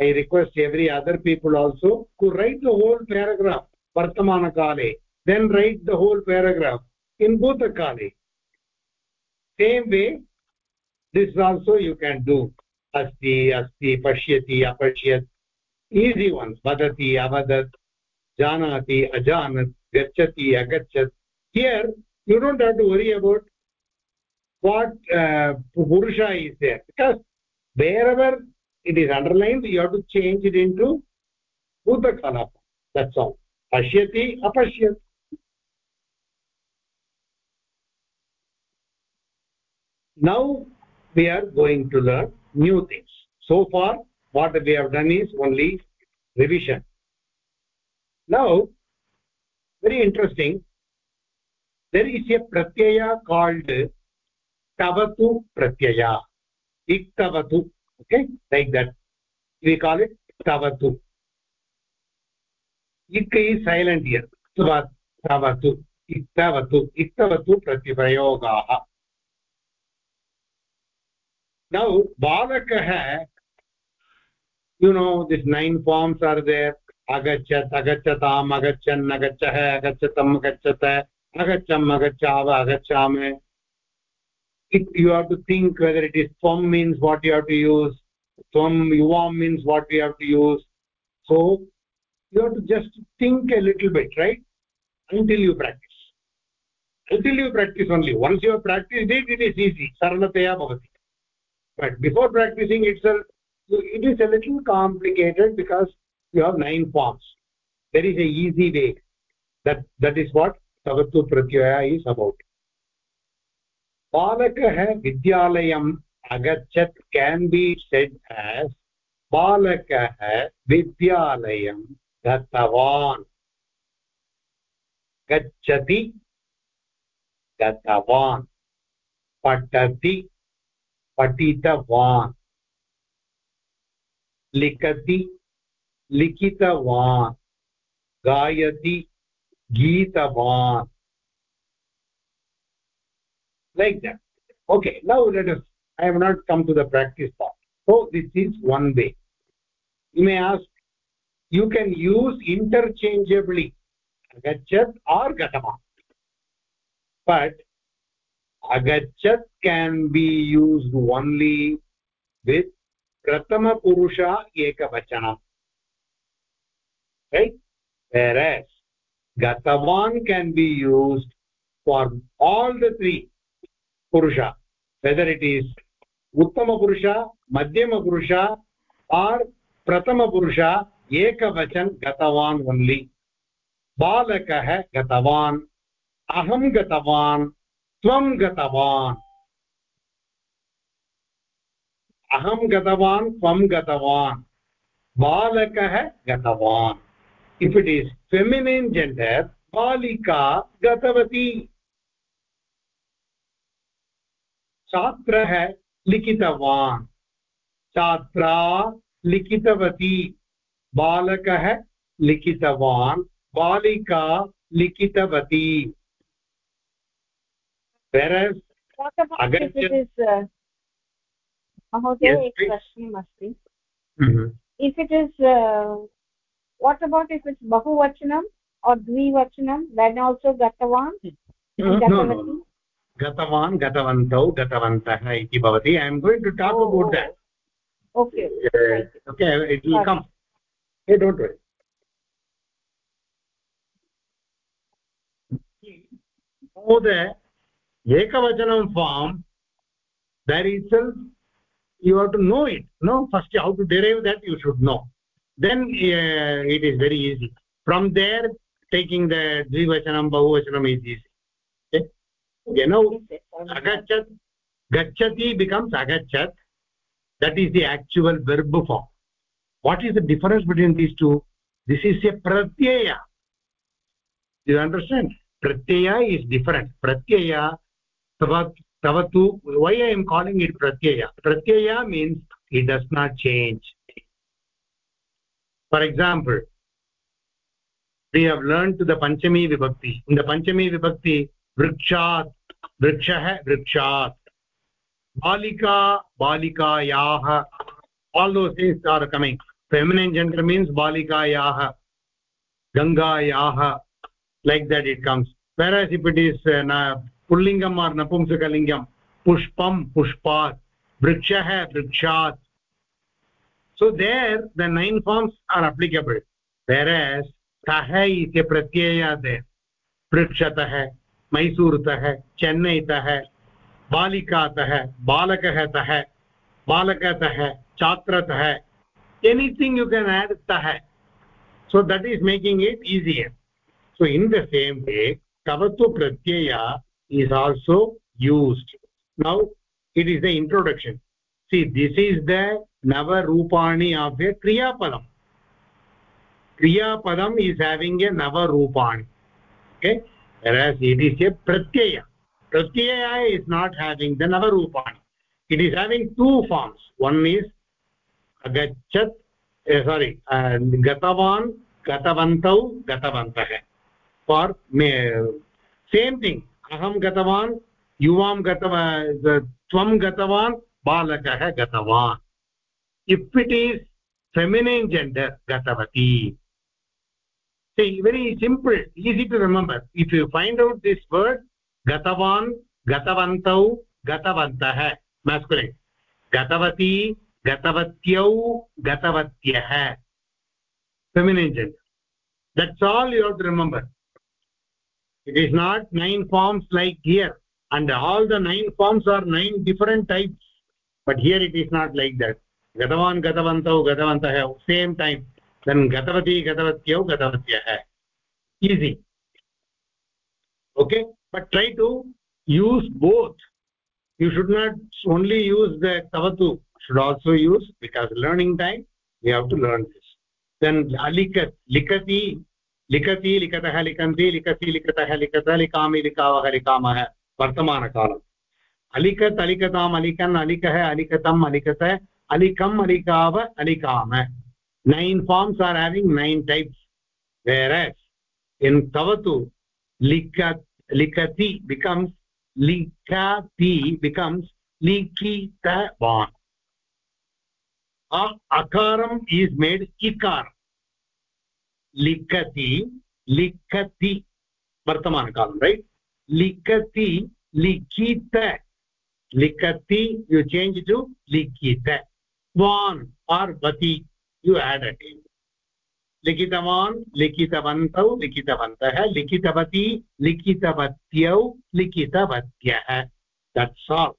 I request every other people also to write the whole paragraph vartamana kale then write the whole paragraph in bhuta kale. Same way this also you can do. Asti asti pashyati apashyat easy ones. Vadati avadat janati ajanat gachati agachat here you don't have to worry about what uh, purusha is there. Because wherever it is underlined you have to change it into bhutakala that's all. Pashyati apashyat now we are going to learn new things. So far what we have done is only revision. Now very interesting. There is a pratyaya called तवतु प्रत्यया। इक्तवतु okay like that we call it तवतु. इक् इ silent year तवतु, इक्तवतु इक्तवतु प्रतिप्रयोगाः। Now बालकः you know this nine forms are there अगच्छत्, अगच्छताम्, अगच्छन्, अगच्छः, अगच्छतम्, अगच्छत, अगच्छम्, अगच्छाव, अगच्छामि। It you have to think whether it is tvam means what you have to use tvam yuvam means what we have to use. So you have to just think a little bit right? Until you practice. Until you practice only. Once you have practiced it it is easy. Saralataya bhavati. But before practicing itself it is a little complicated because you have nine forms. There is a easy way. That that is what savatu pratyaya is about बालकः विद्यालयम् अगच्छत् केन् बि said बालक बालकः विद्यालयं गतवान्। गच्छति, गतवान्। पठति, पठितवान्। लिखति, लिखितवान्। गायति, गीतवान्। Like that. Okay now let us i have not come to the practice part. So this is one way. You may ask you can use interchangeably agachat or gatama but agachat can be used only with prathama purusha ekavachanam right? Whereas gatavan can be used for all the three purusha whether it is uttama purusha madhyama purusha or prathama purusha ekavachan gatavan only balakah gatavan aham gatavan tvam gatavan aham gatavan tvam gatavan balakah gatavan if it is feminine gender balika gatavati छात्र लिखित छात्रा लिखितवती। बालक लिखित बालिका लिखितवती। What about if is बहुवचनम् or गतवान् गतवन्तौ गतवन्तः इति भवति. I am going to talk about that okay it will come uh don't worry एकवचनं form. There is you have to know it no first how to derive that you should know then it is very easy from there taking the द्विवचनं बहुवचनम् is easy you know अगच्छत् गच्छति becomes अगच्छत् that is the actual verb form what is the difference between these two this is a Pratyaya you understand प्रत्यय is different प्रत्यय तव तव तु why I am calling it Pratyaya Pratyaya means it does not change for example we have learn to the पञ्चमी विभक्ति in the पञ्चमी विभक्ति वृक्षात्, वृक्षः वृक्षात्। बालिका, बालिकायाः all those scenes are coming feminine gender means बालिकायाः गङ्गायाः like that it comes various if पुल्लिङ्गम् or नपुंसकलिङ्गं पुष्पं पुष्पात्, वृक्षः वृक्षात्। So there the nine forms are applicable various कः इति प्रत्यया देर् वृक्षतः मैसूरुतः चेन्नैतः बालिकातः बालकतः बालकतः, छात्रतः एनिथिङ्ग् यू कैन एड तः। So that is making it easier so in the same way कवत्व Pratyaya is also used now it is the introduction see this is the नवरूपाणि of a क्रियापदम् क्रियापदम् is having a नवरूपाणि okay? Whereas it is a pratyaya pratyaya is not having the nava rupani it is having two forms one is agachat uh, sorry uh, gatavan gatavantau gatavantah for me same thing aham gatavan yuvam gatavan tvam gatavan balakah gatavan if it is feminine gender gatavati see very simple easy to remember if you find out this word gatavan gatavantau gatavantah masculine gatavati gatavatyau gatavatyah feminine gender that's all you have to remember it is not nine forms like here and all the nine forms are nine different types but here it is not like that gatavan gatavantau gatavantah same time then gatavati gatavatyau gatavatyah easy okay but try to use both you should not only use the tavatu should also use because learning time we have to learn this then alikat likati लिखति लिखतः लिखन्ति लिखति लिखतः लिखत लिखामि लिखावः लिखामः वर्तमानकालम् अलिखत् अलिखताम् अलिखन् अलिकः अलिखतम् अलिखत अलिखम् अलिकाव अलिकाम nine forms are having nine types whereas in tavatu likat likati becomes likati becomes likitavan a akaram is made ikar लिखति लिखति वर्तमानकालं right लिखति लिखित लिखति यु चेञ्ज् टु लिखित वान् आर् वति यू एड अ टेबल लिखितवान् लिखितवन्तौ लिखितवन्तः लिखितवती लिखितवत्यौ लिखितवत्यः that's all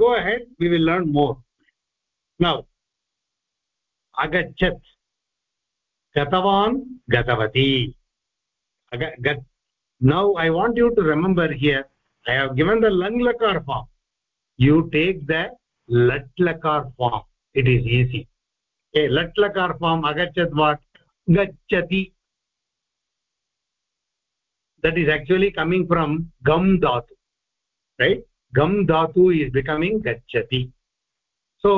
go ahead we will learn more now अगछत गतवान् गतवती now I want you to remember here I have given the लङ् लकार् फार्म् यू टेक् द लट् लकार् form it is easy a लट्लकार्फाम् अगच्छत् वा गच्छति। That is actually coming from गम् धातु रैट् गम् धातु इज़ बिकमिङ्ग् गच्छति। सो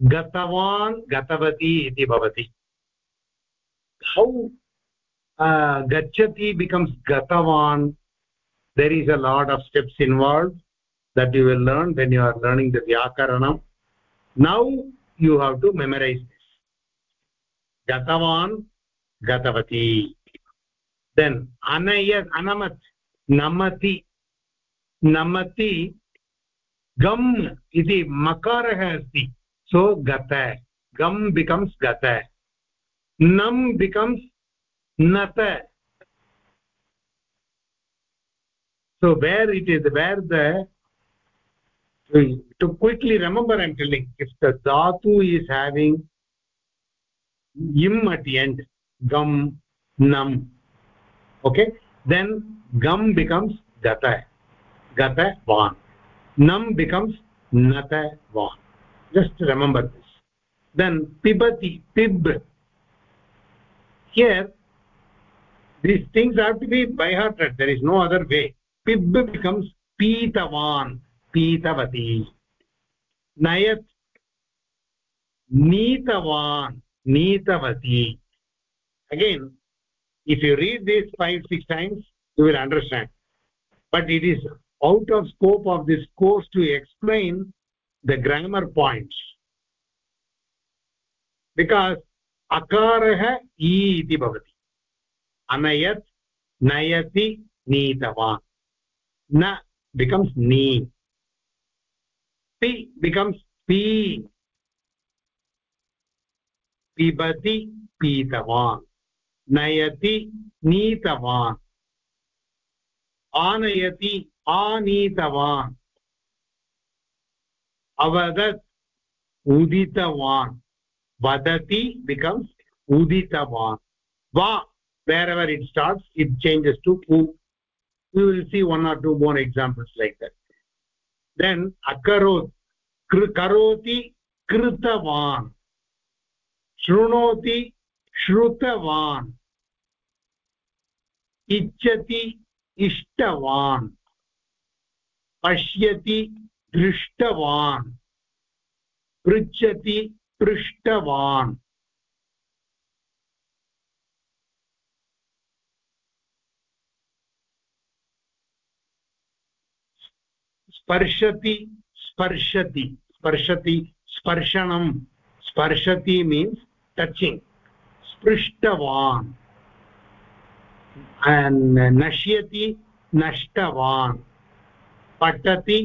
गतवान् गतवती इति भवति। हौ uh, गच्छति बिकम्स् गतवान् there is a lot of steps involve that you will learn then you are learning the व्याकरणं now you have to memorise this गतवान् गतवती देन् अनय अनमत् नमति नमति गम् इति मकारः अस्ति सो गत गम् बिकम्स् गत नम् बिकम्स् नत so where it is, where the to quickly remember i'm telling if the dhatu is having im at the end gam nam okay then gam becomes gata gata van. Nam becomes nata van. Just remember this. Then pibati pib. Here these things have to be by heart there is no other way. Pib becomes pitavan पीतवती नयत् नीतवान्, नीतवती। Again if you read this five six times you will understand but it is out of scope of this course to explain the grammar points because अकारः इ इति भवति अनयत् नयति नीतवान् न बिकम्स् नी pi becomes pi pibati pitavan नयति नीतवान् आनयति आनीतवान् अवदत् उदितवान् वदति becomes uditavan va wherever it starts it changes to u we will see one or two more examples like that Then akarot karoti kritavan shrunoti श्रुतवान् इच्छति इष्टवान् पश्यति दृष्टवान् पृच्छति पृष्टवान् स्पर्शति स्पर्शति। स्पर्शति स्पर्शनं स्पर्शति मीन्स् टचिङ्ग् स्पृष्टवान्। नश्यति, नष्टवान्। पठति,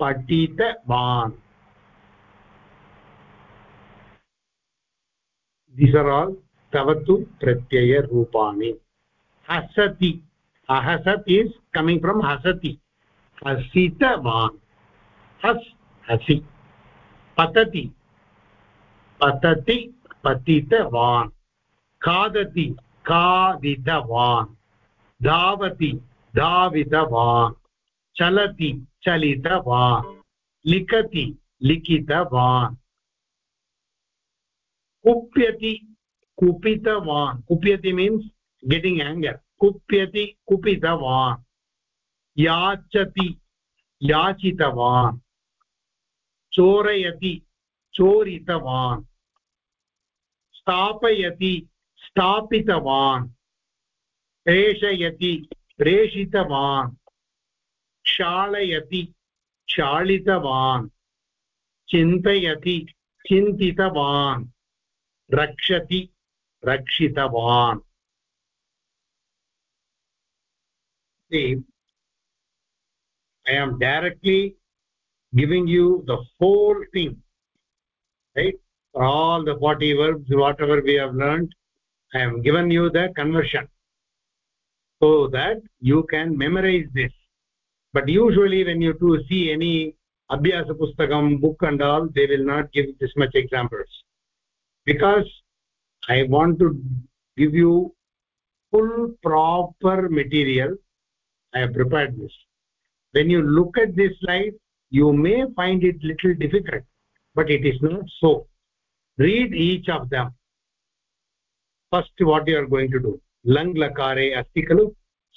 पठितवान्। दीस् आर् आल् तव तु प्रत्ययरूपाणि हसति अहसत् इस् कमिङ्ग् फ्रम् हसति हसितवान्, हस्, हसि, पतति पतति, पतितवान्, खादति, खादितवान्, धावति, धावितवान्, चलति, चलितवान्, लिखति, लिखितवान्, कुप्यति, कुपितवान्, कुप्यति मीन्स् गेटिङ्ग् एङ्गर् कुप्यति, कुपितवान् याचति याचितवान्। चोरयति चोरितवान्। स्थापयति स्थापितवान्। प्रेषयति प्रेषितवान्। क्षालयति क्षालितवान्। चिन्तयति चिन्तितवान्। रक्षति रक्षितवान्। I am directly giving you the whole thing, right? all the 40 verbs, whatever we have learned, i have given you the conversion. So that you can memorize this. But usually when you see any abhyasa pustakam book and all they will not give this much examples. Because i want to give you full proper material i have prepared this when you look at this slide you may find it little difficult but it is not so read each of them first what you are going to do lang lakare asti kalu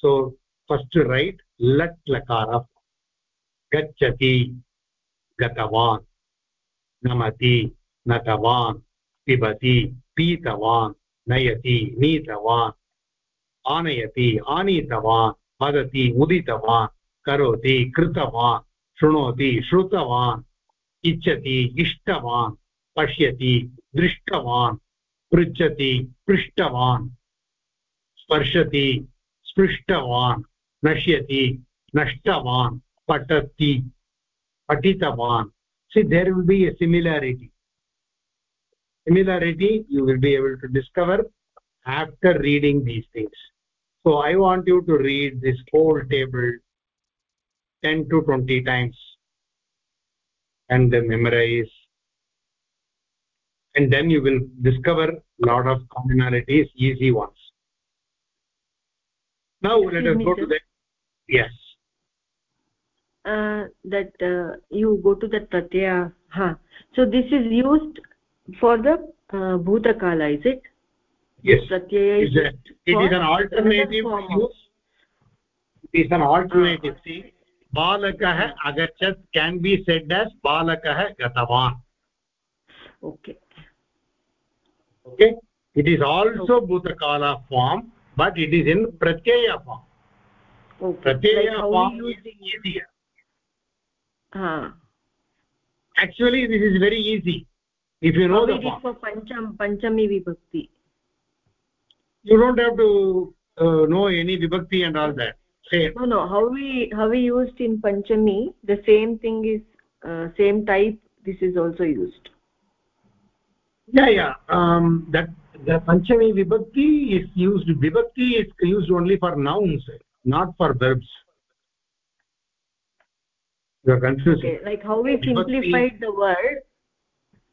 so first write lat lakara gacchati gatavan namati natavan pibati pitavan nayati neetavan आनयति आनीतवान् वदति उदितवान् करोति कृतवान्, शृणोति श्रुतवान्, इच्छति इष्टवान्, पश्यति दृष्टवान्, पृच्छति पृष्टवान्, स्पर्शति स्पृष्टवान्, नश्यति नष्टवान्, पठति पठितवान्. See there will be a similarity similarity you will be able to discover after reading these things so I want you to read this whole table 10 to 20 times. And then memorize. And then you will discover a lot of commonalities easy ones. Now let us go to the yes. Uh, that uh, you go to that pratyaya ha. So this is used for the uh, bhutakala is it? Yes. Pratyaya is a, it is an alternative use. It is an alternative see बालकः अगच्छत् केन् बि said as बालकः गतवान् okay also okay. bhutakala form but it is in pratyaya form okay pratyaya like form is easier ah actually this is very easy if you know the form for pancham panchami vibhakti you don't have to uh, know any vibhakti and all that same no no how we how we used in panchami the same thing is uh, same type this is also used. Yeah yeah um that the panchami vibhakti is used vibhakti is used only for nouns not for verbs. You are confused okay like how we simplified the word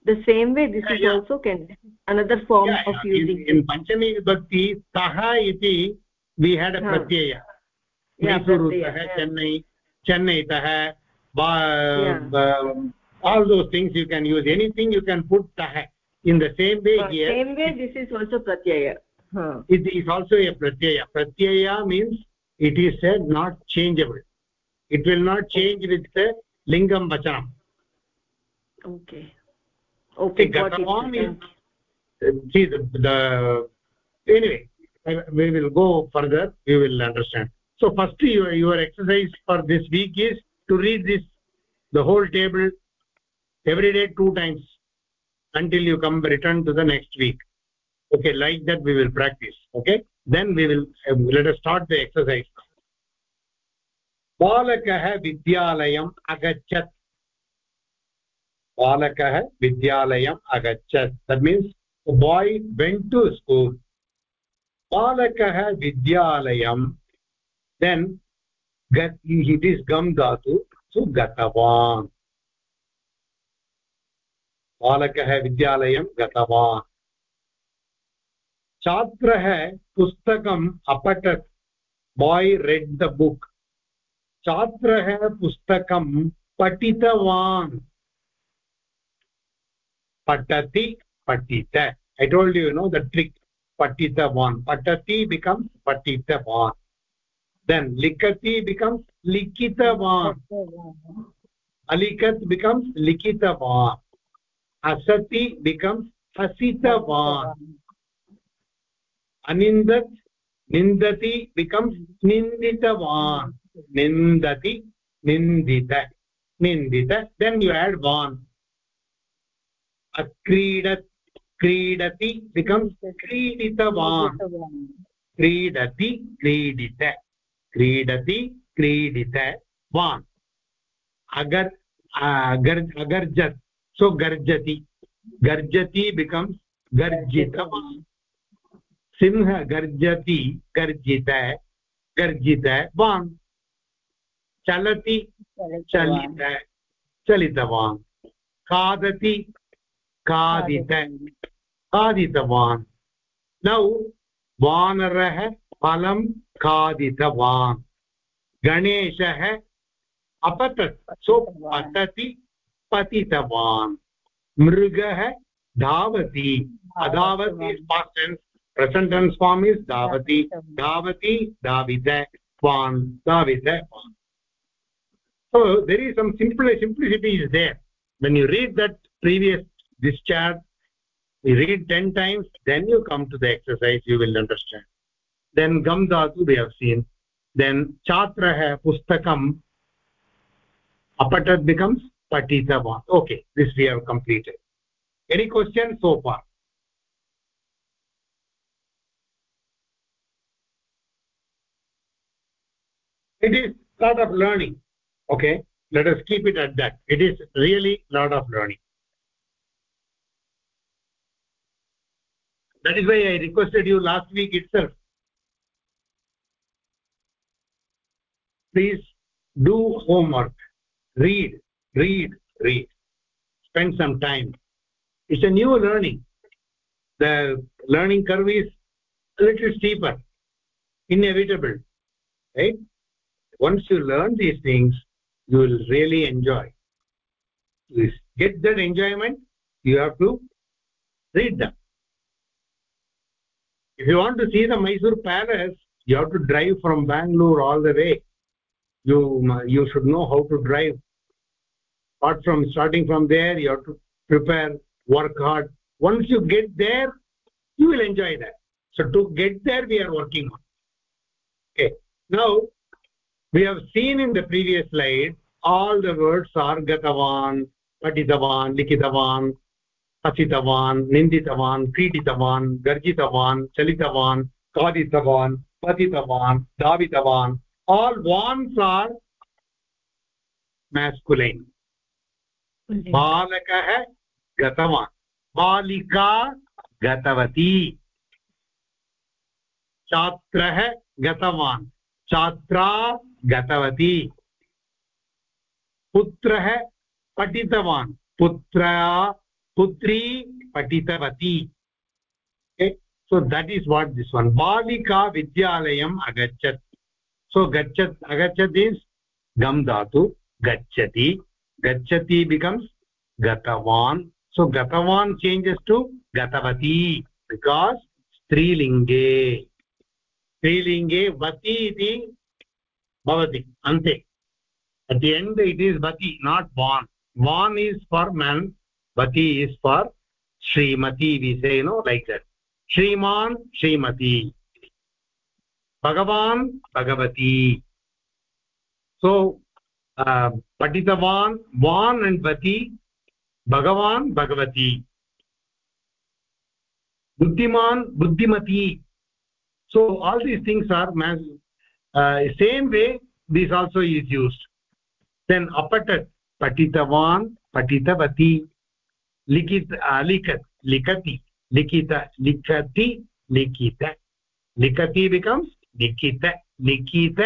the same way this yeah, is yeah. also can another form yeah, of using in, in panchami vibhakti taha iti we had a pratyaya मैसूरुतः चेन्नै चेन्नैतः all those things you can use anything you can put tah in the same way uh, here same way this is also pratyaya huh. it is also a pratyaya pratyaya means it is said not changeable it will not change with the lingam vachanam okay okay got it is, see the, the anyway we will go further we will understand so first your, your exercise for this week is to read this the whole table every day two times until you come return to the next week okay like that we will practice okay then we will uh, let us start the exercise बालकः विद्यालयम् अगच्छत् बालकः विद्यालयम् अगच्छत् means the boy went to school बालकः विद्यालयं then gat it is gam dhatu so gatavan बालकः विद्यालयं गतवान् छात्रः पुस्तकम् अपठत् बाय् रेड् द बुक् छात्रः पुस्तकं पठितवान् पठति पठित told you you know the trick patitavan patati becomes patitavan then likati becomes likitavan alikat becomes likitavan asati becomes hasitavan anindat nindati becomes ninditavan nindati nindita nindita then you add van akridat क्रीडति becomes क्रीडितवान् क्रीडति क्रीडित क्रीडति क्रीडितवान् अगर् अगर्जत् so गर्जति। गर्जति becomes गर्जितवान्। सिंह गर्जति, गर्जित गर्जितवान् चलति, चलित, चलितवान्। खादति, खादित, खादितवान्। नौ, वानरः फलं खादितवान् गणेशः अपतत् सो पतति पतितवान् मृगः धावति अधावत् इस् पास्टेन्स् धावति धावति धावित त्वान् धावित त्वान् so there is some simple simplicity is there when you read that previous discharge read ten times then you come to the exercise you will understand then gam dhatu we have seen. Then chatrah pustakam apatat becomes patitavan okay this we have completed. Any questions so far? It is lot of learning. Okay let us keep it at that. It is really lot of learning. That is why i requested you last week itself please do homework. Read read read. Spend some time. It's a new learning. The learning curve is a little steeper. Inevitable right? Once you learn these things you will really enjoy. To get that enjoyment you have to read them. If you want to see the mysore palace you have to drive from bangalore all the way you you should know how to drive. Apart from starting from there you have to prepare work hard. Once you get there you will enjoy that. So to get there we are working on. Okay. Now we have seen in the previous slide all the words are gatavan patitavan likitavan asitawan ninditavan kritidavan, garjitavan chalitavan kaditavan patitavan davitavan all wants are masculine बालकः गतवान् बालिका गतवती छात्रः गतवान् छात्रा गतवती पुत्रः पठितवान् पुत्रा पुत्री पठितवती so that is what this one balika vidyalayam agachat so gachat agachat is gam dhatu gachati gachati becomes gatavan so gatavan changes to gatavati because strilinge strilinge vati iti bhavati ante at the end it is vati not van van is for man vati is for shrimati we say you know like that shriman shrimati bhagavan bhagavati. So uh, patitavan van and vati bhagavan bhagavati. Bhutiman, Bhutimati. so all these things are uh, same way this also is used. Then apatat patitavan patitavati likit alikit, likat likati. Likita likati likita. Likati becomes becomes लिखित लिखित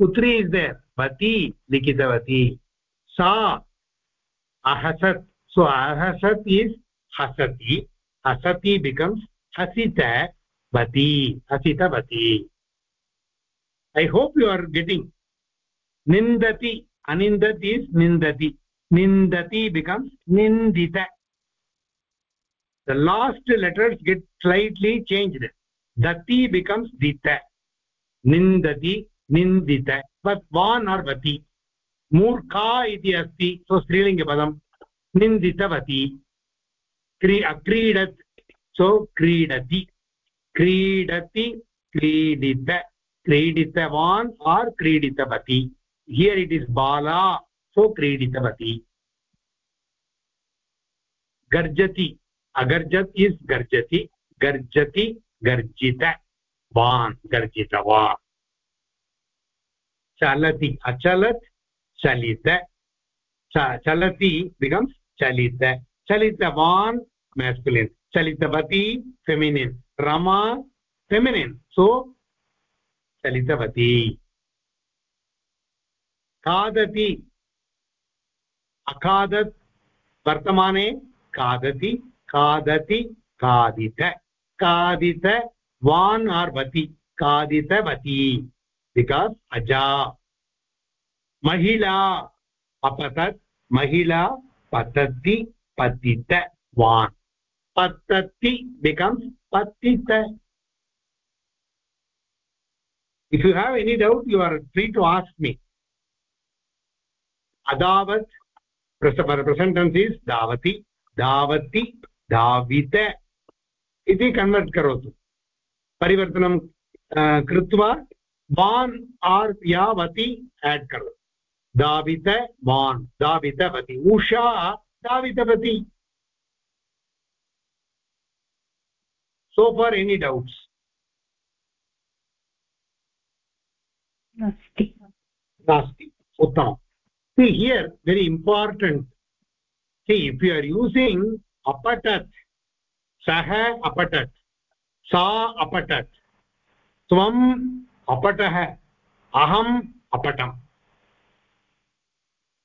पुत्री is there पति लिखितवती सा, अहसत् सो अहसत् is हसति हसति becomes हसित वती हसितवती I hope you are getting निन्दति, अनिन्दत् इस् निन्दति निन्दति बिकम्स् निन्दित। The last letters get slightly changed dati becomes dita nindita but van or vati मूर्खा इति अस्ति, सो स्त्रीलिङ्गपदं निन्दितवती। क्री, अक्रीडत्, सो क्रीडति। क्रीडति, क्रीडित। क्रीडितवान् आर् क्रीडितवती। हियर् इट् इस् बाला, सो क्रीडितवती। गर्जति। अगर्जत् इस् गर्जति। गर्जति, गर्जित। वान् गर्जितवान् चलति अचलत्, चलित चलति बिकम्स् चलित। चलितवान् मेस्कुलिन् चलितवती फेमिनिन् रमा फेमिनिन् सो, चलितवती। खादति, अखादत्, वर्तमाने खादति खादति, खादित। खादित वान् आर् वति खादितवती बिकास् अजा। महिला अपतत्, महिला पतति, पतित, वान्। पतति बिकम्स् पतित। If you have any doubt you are free to ask me अदावत् प्रसेण्टेन्स् is धावति धावति धावित इति कन्वर्ट् करोतु। परिवर्तनं कृत्वा वान् आर् यावति एड् करोतु। दावित वान् दावितवति। उषा दावितवति। सो फार् एनी डौट्स् उत्तम उत्तमम् See here, very important. See, if you are using apatat, saha सा अपठत् त्वम् अपटः, अहम् अपटम्।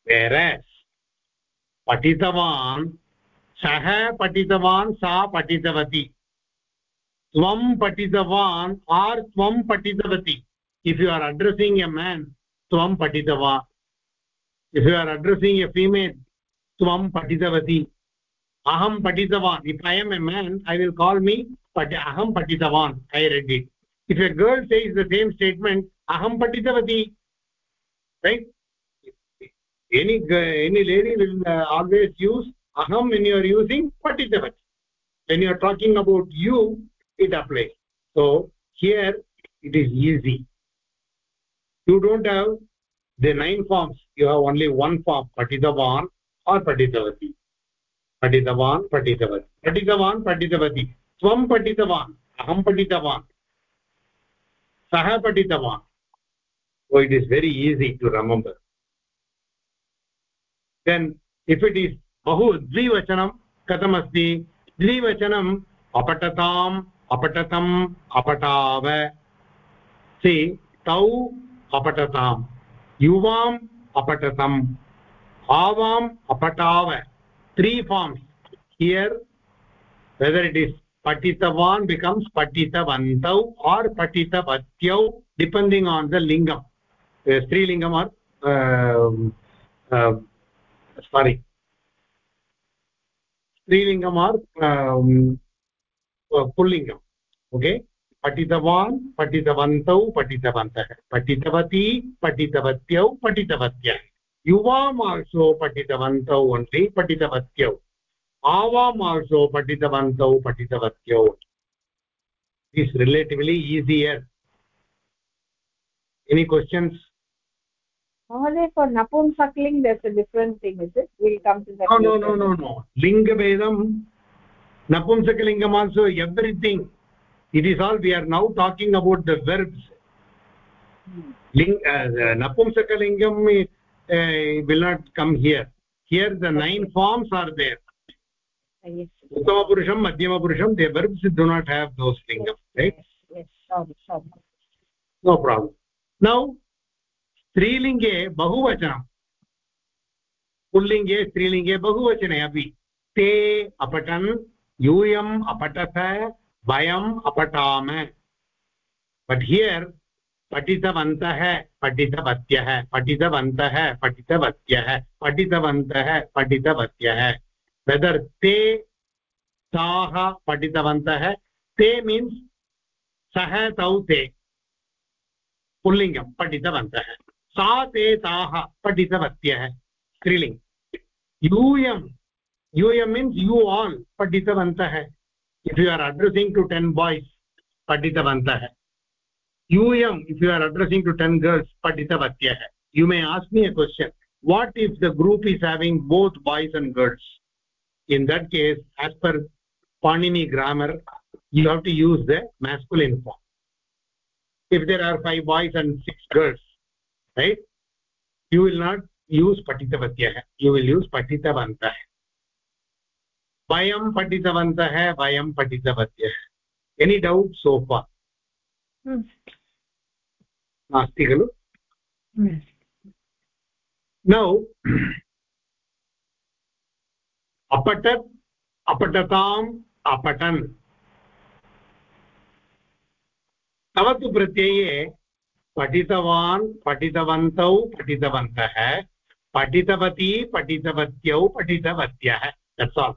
वेरस् पठितवान्, सः पठितवान्, सा पठितवती। त्वं पठितवान्, आर् त्वं पठितवती। If you are addressing a man त्वं पठितवान्। If you are addressing a female त्वं पठितवती। अहं पठितवान्। If I am a man I will call me pati aham patitavan if a girl says the same statement aham patitavati right? Any any lady will uh, always use aham when you are using patitavati when you are talking about you it applies. So here it is easy. You don't have the nine forms. You have only one form patitavan or patitavati patitavan patitavati patitavan patitavati त्वं पठितवान्, अहं पठितवान्, सः पठितवान्। So it is very easy to remember. Then, if it is बहु द्विवचनं, कथमस्ति? द्विवचनम् अपठताम्, अपठतम्, अपठाव। सि तौ अपठताम्, युवाम् अपठतम् आवाम् अपठाव। Three forms. Here, whether it is patitavan becomes patitavantau or patitavatyau depending on the lingam uh, strilingam or uh, uh, sorry strilingam or um, pullingam okay पठितवान् पठितवन्तौ पठितवन्तः पठितवती पठितवत्यौ पठितवत्यः युवाम् आल्सो पठितवन्तौ ओन्लि पठितवत्यौ आवाम् आल्सो पठितवन्तौ पठितवत्यौ is relatively easier any questions Mahoday, for napumsakling there's a different thing is it we'll come to that no no no no no linga vedam napumsakalingam also everything it is all we are now talking about the verbs hmm. ling uh, napumsakalingam uh, will not come here here the nine forms are there उत्तमपुरुषं मध्यमपुरुषं they verbs do not have those लिङ्गम् no problem now स्त्रीलिंगे बहुवचन. पुल्लिङ्गे स्त्रीलिंगे बहुवचने अपि. ते अपठन् यूयम् अपठत वयम् अपठाम. But here पठितवन्तः पठितवत्यः पठितवन्तः पठितवत्यः पठितवन्तः पठितवत्यः. वेदर् ते ताः पठितवन्तः ते मीन्स् सः तौ ते पुल्लिङ्गं पठितवन्तः सा ते ताः पठितवत्यः स्त्रीलिङ्ग् यूयं यूयं मीन्स् यू आल् पठितवन्तः if you are addressing to ten boys पठितवन्तः यूयम् if you are addressing to ten girls पठितवत्यः you may ask me a question what if the group is having both boys and girls in that case as per panini grammar you have to use the masculine form if there are five boys and six girls right you will not use patitavatyah you will use patitavantah vayam patitavantah vayam patitavatyah any doubt so far नास्ति खलु नौ अपठत् अपठताम् अपठन् तव तु प्रत्यये पठितवान्, पठितवन्तौ, पठितवन्तः, पठितवती, पठितवत्यौ, पठितवत्यः। आल्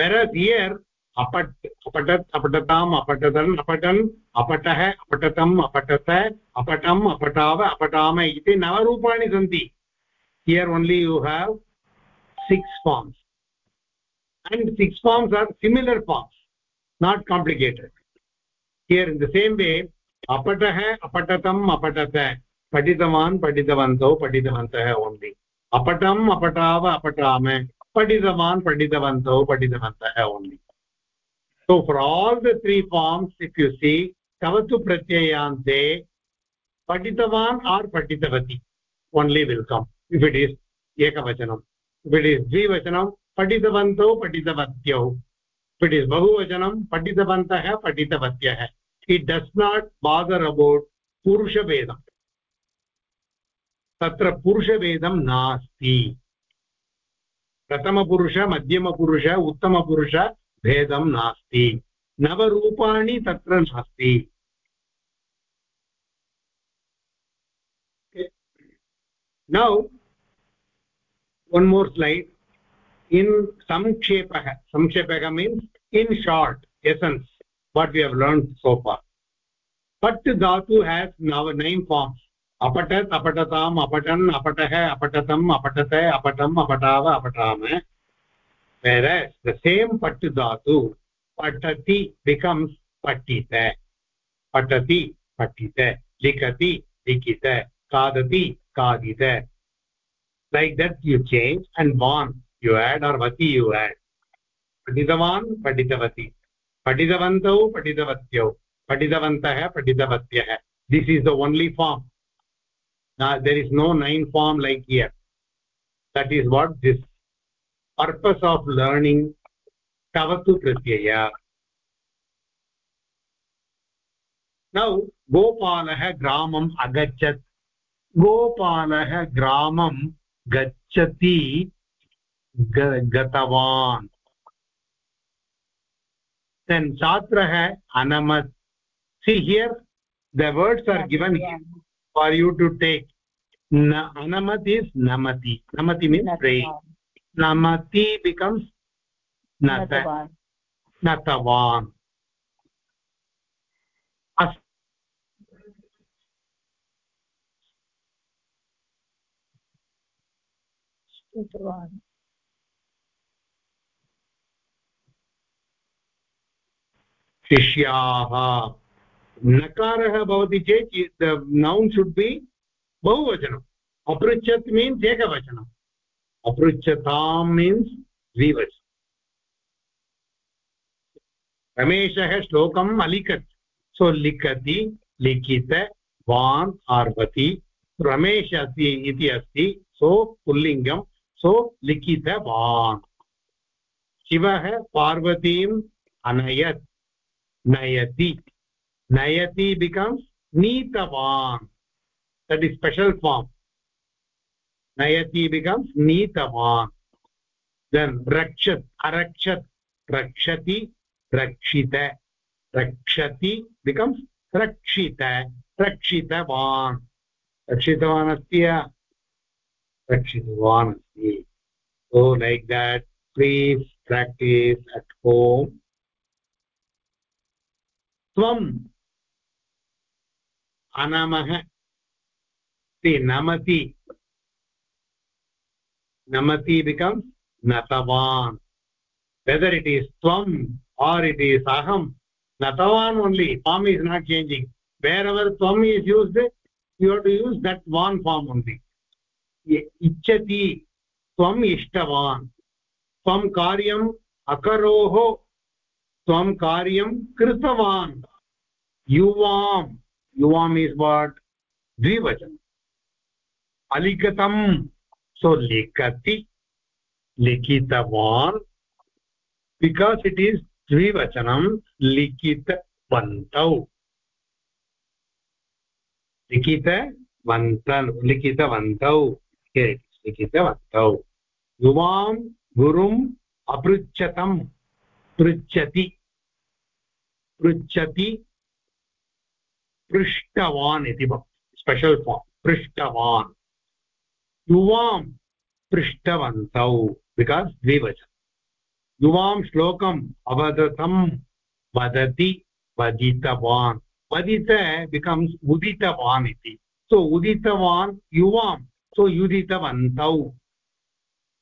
whereas here अपट् अपठत् अपठताम् अपठतन् अपठन् अपठः अपठतम् अपठत अपठम् अपठाव अपठाम इति नवरूपाणि सन्ति। Here only you have six forms and six forms are similar forms not complicated here in the same way apatah apatatam apatata paditavan paditavantau paditavantah only apatam apatava apatame paditavan paditavantau paditavantah only so for all the three forms if you see tavatu pratyayante patitavan or patitavati only will come if it is ekavachanam is द्विवचनं पठितवन्तौ पठितवत्यौ it is बहुवचनं पठितवन्तः पठितवत्यः it does not bother about पुरुषभेदम् तत्र पुरुषभेदं नास्ति प्रथमपुरुष मध्यमपुरुष उत्तमपुरुष भेदं नास्ति नवरूपाणि तत्र नास्ति नौ one more slide in samkshepah samkshepah means in short essence what we have learned so far pat dhatu has now nine forms apatat apatatam apatan apatah apatatam apatate apatam apatava apatama whereas the same pat dhatu patati becomes patita patati patita likati likita kadati kadita like that you change and van you add or vati you add पठितवान् पठितवती पठितवन्तौ पठितवत्यौ पठितवन्तः पठितवत्यः this is the only form now there is no nine form like here that is what this purpose of learning tavatu pratyaya now gopalah gramam agachat gopalah gramam गच्छति गतवान्। Then छात्रः अनमत्। See here the words are given for you to take अनमत् is नमति। नमति means pray नमति becomes नतवान्। शिष्याः नकारः भवति चेत् द नौन् शुड् बि बहुवचनम्। अपृच्छत् मीन्स् एकवचनम्। अपृच्छतां मीन्स् द्विवचनम्। रमेशः श्लोकम् अलिखत्। सो लिखति, लिखित, वान्, आर्वति। रमेश अस्ति इति अस्ति। सो पुल्लिङ्गं सो लिखितवान् शिवः पार्वतीम् अनयत्, नयति। नयति बिकम्स् नीतवान्। तद् स्पेशल् फार्म् नयति बिकम्स् नीतवान्। देन् रक्षत्, अरक्षत्, रक्षति, रक्षित, रक्षति बिकम्स् रक्षित, रक्षितवान्। रक्षितवान् अस्ति रक्षितवान्। you so like that please practice at home. Swam. Anamah. See namati. Namati becomes natavan. Whether it is swam or it is aham natavan only. Form is not changing. Wherever swam is used you have to use that one form only. Ichchati tvam ishtavan tvam karyam akaroho त्वं कार्यं कृतवान्। युवां युवाम् is what द्विवचनम् अलिखितं सो लिखति। लिखितवान्। Because it is द्विवचनं, लिखितवन्तौ। लिखितवन्तौ। लिखितवन्तौ। लिखितवन्तौ। युवां गुरुम् अपृच्छतम्। पृच्छति। पृच्छति। पृष्टवान् इति स्पेशल् फार्म् पृष्टवान्। युवां पृष्टवन्तौ बिकास् द्विवचन। युवां श्लोकम् अवदतं, वदति, वदितवान्। वदित बिकम्स् उदितवान् इति। सो उदितवान् युवां। सो युदितवन्तौ।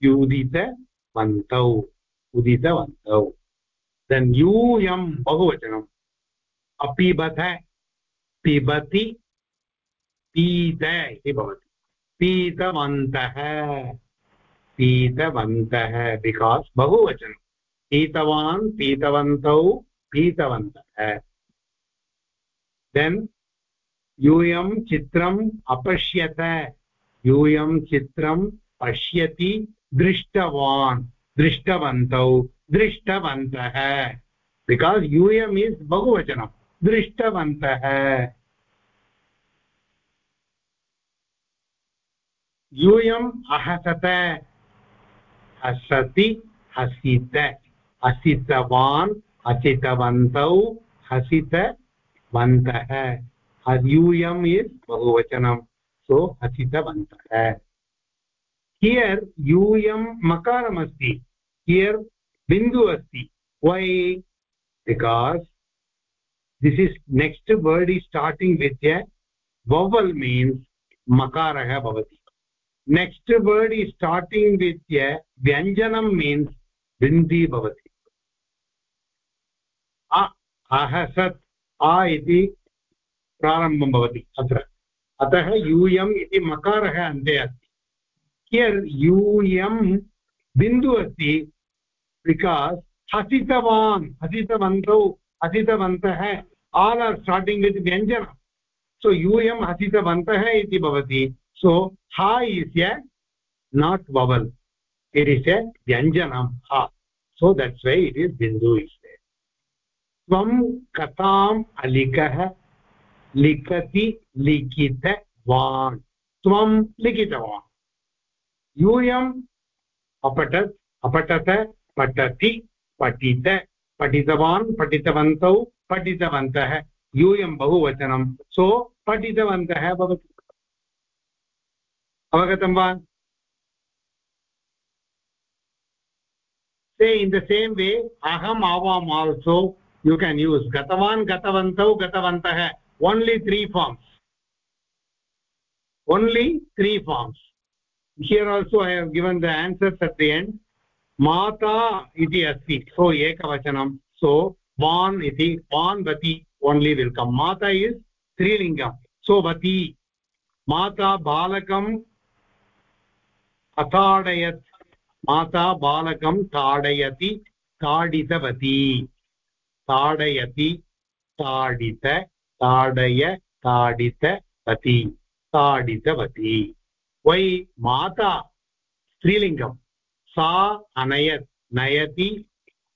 युदितवन्तौ उदितवन्तौ देन् यूयं बहुवचनम्। अपिबत पिबति, पीत इति भवति। पीतवन्तः पीतवन्तः बिकास् बहुवचनं। पीतवान्, पीतवन्तौ, पीतवन्तः। देन् यूयं चित्रम् अपश्यत। यूयं चित्रं पश्यति दृष्टवान्, दृष्टवन्तौ, दृष्टवन्तः। बिकास् यूयम् इस् बहुवचनं, दृष्टवन्तः। यूयम् अहसत हसति हसित हसितवान् हसितवन्तौ हसितवन्तः यूयम् इस् बहुवचनं सो हसितवन्तः हियर् यूयं मकारमस्ति हियर् बिन्दु अस्ति why because this is next word is starting with य वल् मीन्स् मकारः भवति next word is starting with य व्यञ्जनं मीन्स् बिन्दी भवति अहसत् आ इति प्रारम्भं भवति अत्र अतः यूयम् इति मकारः अन्ते अस्ति here yum bindu asti because hasitavan hasitavantau हसितवन्तः। आल् आर् स्टार्टिङ्ग् वित् व्यञ्जन। सो यूयं हसितवन्तः इति भवति। सो हा is a not vowel it is a व्यञ्जनं हा so that's why it is बिन्दु इस् त्वं कथाम् अलिखः। लिखति, लिखितवान्। त्वं लिखितवान्। यूयम् अपठत् अपठत पठति पठित पठितवान् पठितवन्तौ पठितवन्तः यूयं बहुवचनं सो पठितवन्तः भवति अवगतं वा say in the same way अहम् आवाम् आल्सो यू केन् यूस् गतवान् गतवन्तौ गतवन्तः only three forms only three forms here also I have given the answers at the end माता इति अस्ति सो एकवचनं सो वान् इति वान् वति ओन्लि विल् कम् माता इस् स्त्रीलिङ्गम् सो वति माता बालकम् अताडयत् माता बालकं ताडयति ताडितवती ताडयति ताडित ताडय ताडितवती ताडितवती वै माता स्त्रीलिङ्गम् सा अनयत् नयति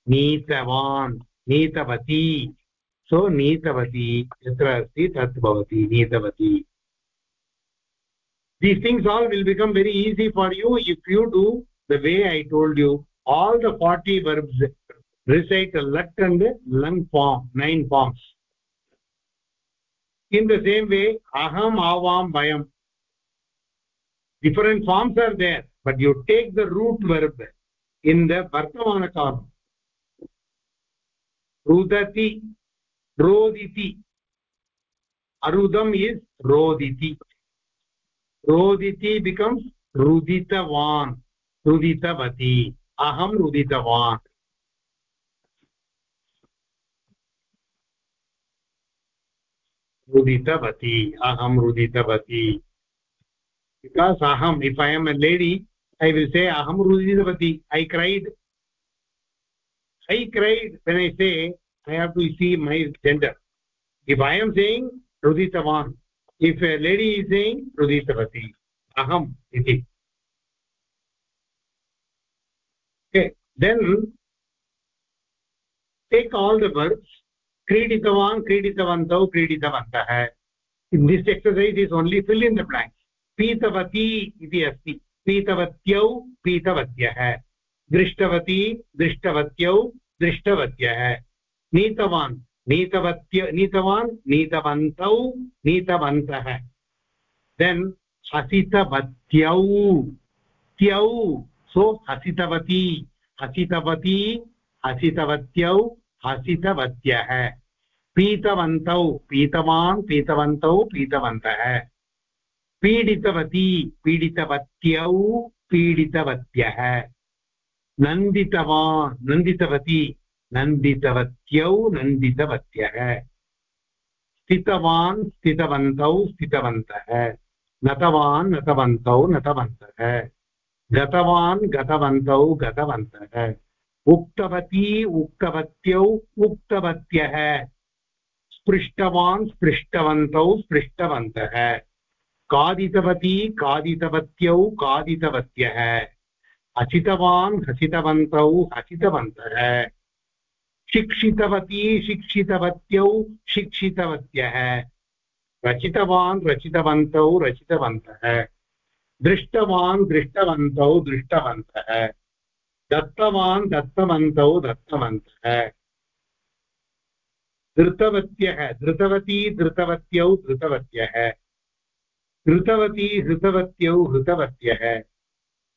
नीतवान् नीतवती सो नीतवती यत्र अस्ति तत् भवति नीतवती things all will become very easy for you if you do the way i told you all the 40 verbs recite a lat and lung form nine forms in the same way aham avam vayam different forms are there but you take the root verb in the vartamana karma rudati roditi arudam is roditi roditi becomes ruditavan ruditavati aham ruditavan ruditavati aham ruditavati because aham if i am a lady i will say aham ruditavati i cried i cried when i say i have to see my gender if i am saying ruditavan if a lady is saying ruditavati aham iti okay then take all the verbs क्रीडितवान् क्रीडितवन्तौ क्रीडितवन्तः in this exercise is only fill in the blanks पीतवती इति अस्ति। पीतवत्यौ पीतवत्यः दृष्टवती दृष्टवत्यौ दृष्टवत्यः। नीतवान् नीतवत्य नीतवान् नीतवन्तौ नीतवन्तः। Then हसितवत्यौ। त्यौ। सो हसितवती। हसितवती, हसितवत्यौ, हसितवत्यः। पीतवन्तौ पीतवान् पीतवन्तौ पीतवन्तः पीडितवती पीडितवत्यौ पीडितवत्यः। नन्दितवान् नन्दितवती नन्दितवत्यौ नन्दितवत्यः। स्थितवान् स्थितवन्तौ स्थितवन्तः। नतवान् नतवन्तौ नतवन्तः। गतवान् गतवन्तौ गतवन्तः। उक्तवती उक्तवत्यौ उक्तवत्यः। स्पृष्टवान् स्पृष्टवन्तौ स्पृष्टवन्तः। खादितवती खादितवत्यौ खादितवत्यः हसितवान् हसितवन्तौ हसितवन्तः। शिक्षितवती, शिक्षितवत्यौ, शिक्षितवत्यः। रचितवान्, रचितवन्तौ, रचितवन्तः। दृष्टवान्, दृष्टवन्तौ, दृष्टवन्तः। दत्तवान्, दत्तवन्तौ, दत्तवन्तः। धृतवत्यः, धृतवती, धृतवत्यौ, धृतवत्यः। हृतवती हृतवत्यौ हृतवत्यः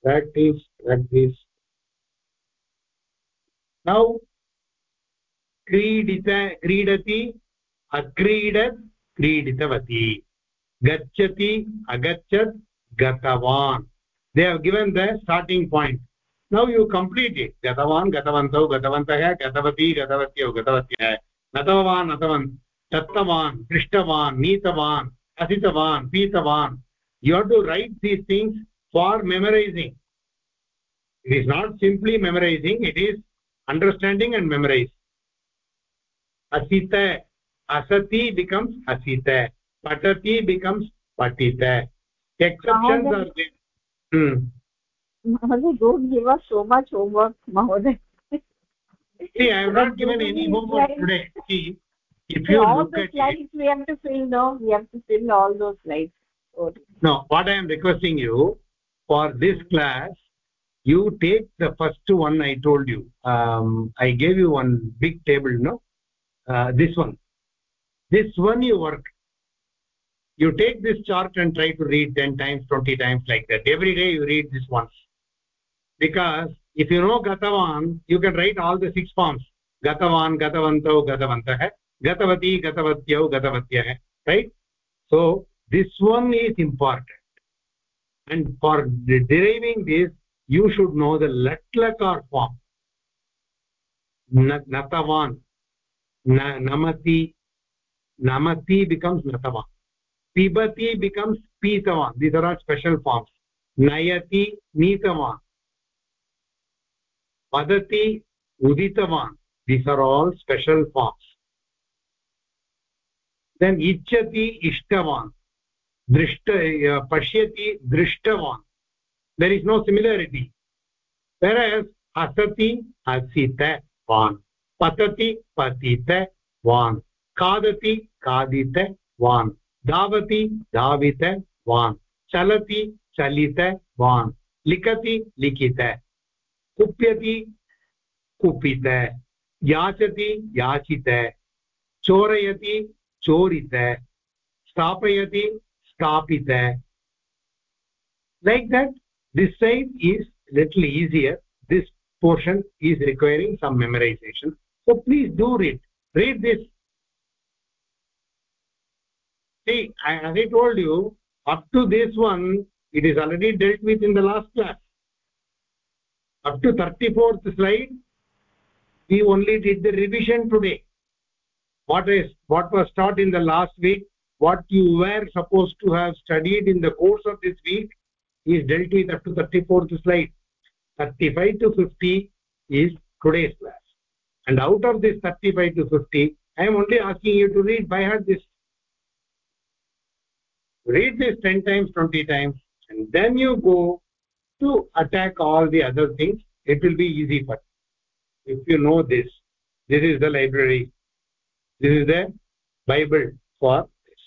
practice practice now क्रीडित क्रीडति अक्रीडत् क्रीडितवती गच्छति अगच्छत् गतवान् they have given the starting point now you complete it gatavan gatavantau gatavantah gatavati gatavatyau gatavatyah natavavan natavan dattavan prishtavaन् नीतवान् असितवान् पीतवान् you have to write these things for memorizing it is not simply memorizing it is understanding and memorize asita asati becomes asita patati becomes patita exceptions are there hmm Mahoday, don't give us so much homework, Mahoday. See, I have not given any homework today. See, if you all look the at slides it, we have to fill, no? We have to fill all those slides. no, what I am requesting you, for this class, you take the first one I told you. Um, I gave you one big table, no? Uh, this one. This one you work. You take this chart and try to read 10 times, 20 times like that. Every day you read this once. because if you know gatavan you can write all the six forms gatavan gatavantau gatavantah gatavati gatavatyau gatavatyah right so this one is important and for deriving this you should know the latlakar form natavan namati namati becomes natavan pibati becomes pitavan these are all special forms nayati nitavan वदति उदितवान् these are all special forms then इच्छति इष्टवान् दृष्ट पश्यति दृष्टवान् there is no similarity various हसति हसितवान् पतति पतितवान् खादति खादितवान् धावति धावितवान् चलति चलितवान् लिखति लिखित कुप्यति कुपित याचति याचित चोरयति चोरित स्थापयति स्थापित like that this side is little easier this portion is requiring some memorization so please do read read this see as i told you up to this one it is already dealt with in the last class up to 34th slide we only did the revision today what is what was taught in the last week what you were supposed to have studied in the course of this week is dealt with up to 34th slide. 35 to 50 is today's class. And out of this 35 to 50 i am only asking you to read by heart this. Read this 10 times 20 times and then you go to attack all the other things. It will be easy for you. If you know this this is the library this is the bible for this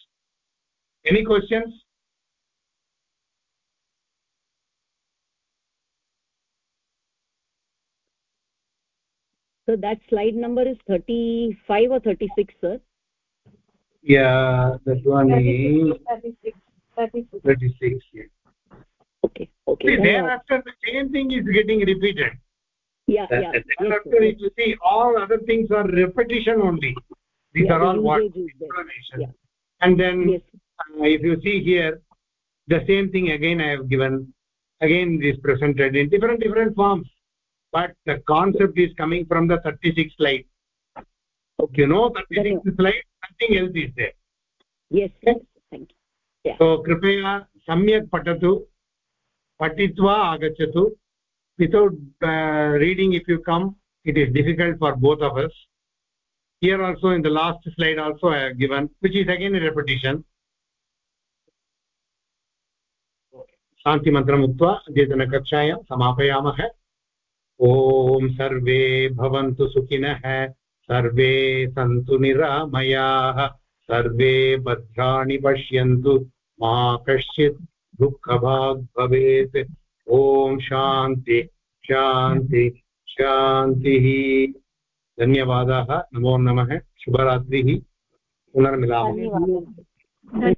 any questions? So that slide number is 35 or 36 sir? Yeah that one 36, is 36, 36. 36 yeah. Okay okay. See thereafter the same thing is getting repeated. Yeah yeah. Thereafter yes, if you see all other things are repetition only these yeah, are all what explanation yeah. and then yes. uh, if you see here the same thing again i have given again this presented in different different forms but the concept is coming from the 36 slide okay you know 36 slide nothing else is there yes, yes thank you yeah. so कृपया सम्यक् पठतु patitva agachatu without uh, reading if you come it is difficult for both of us Here also, in the last slide also, i have given, which is again a repetition. शान्तिमन्त्रम् उक्त्वा अद्यतनकक्षायां समापयामः। ॐ सर्वे भवन्तु सुखिनः, सर्वे सन्तु निरामयाः, सर्वे भद्राणि पश्यन्तु, मा कश्चित् दुःखभाग् भवेत्। ॐ शान्ति शान्ति, शान्तिः। धन्यवादाः। नमो नमः। शुभरात्रिः। पुनर्मिलामः।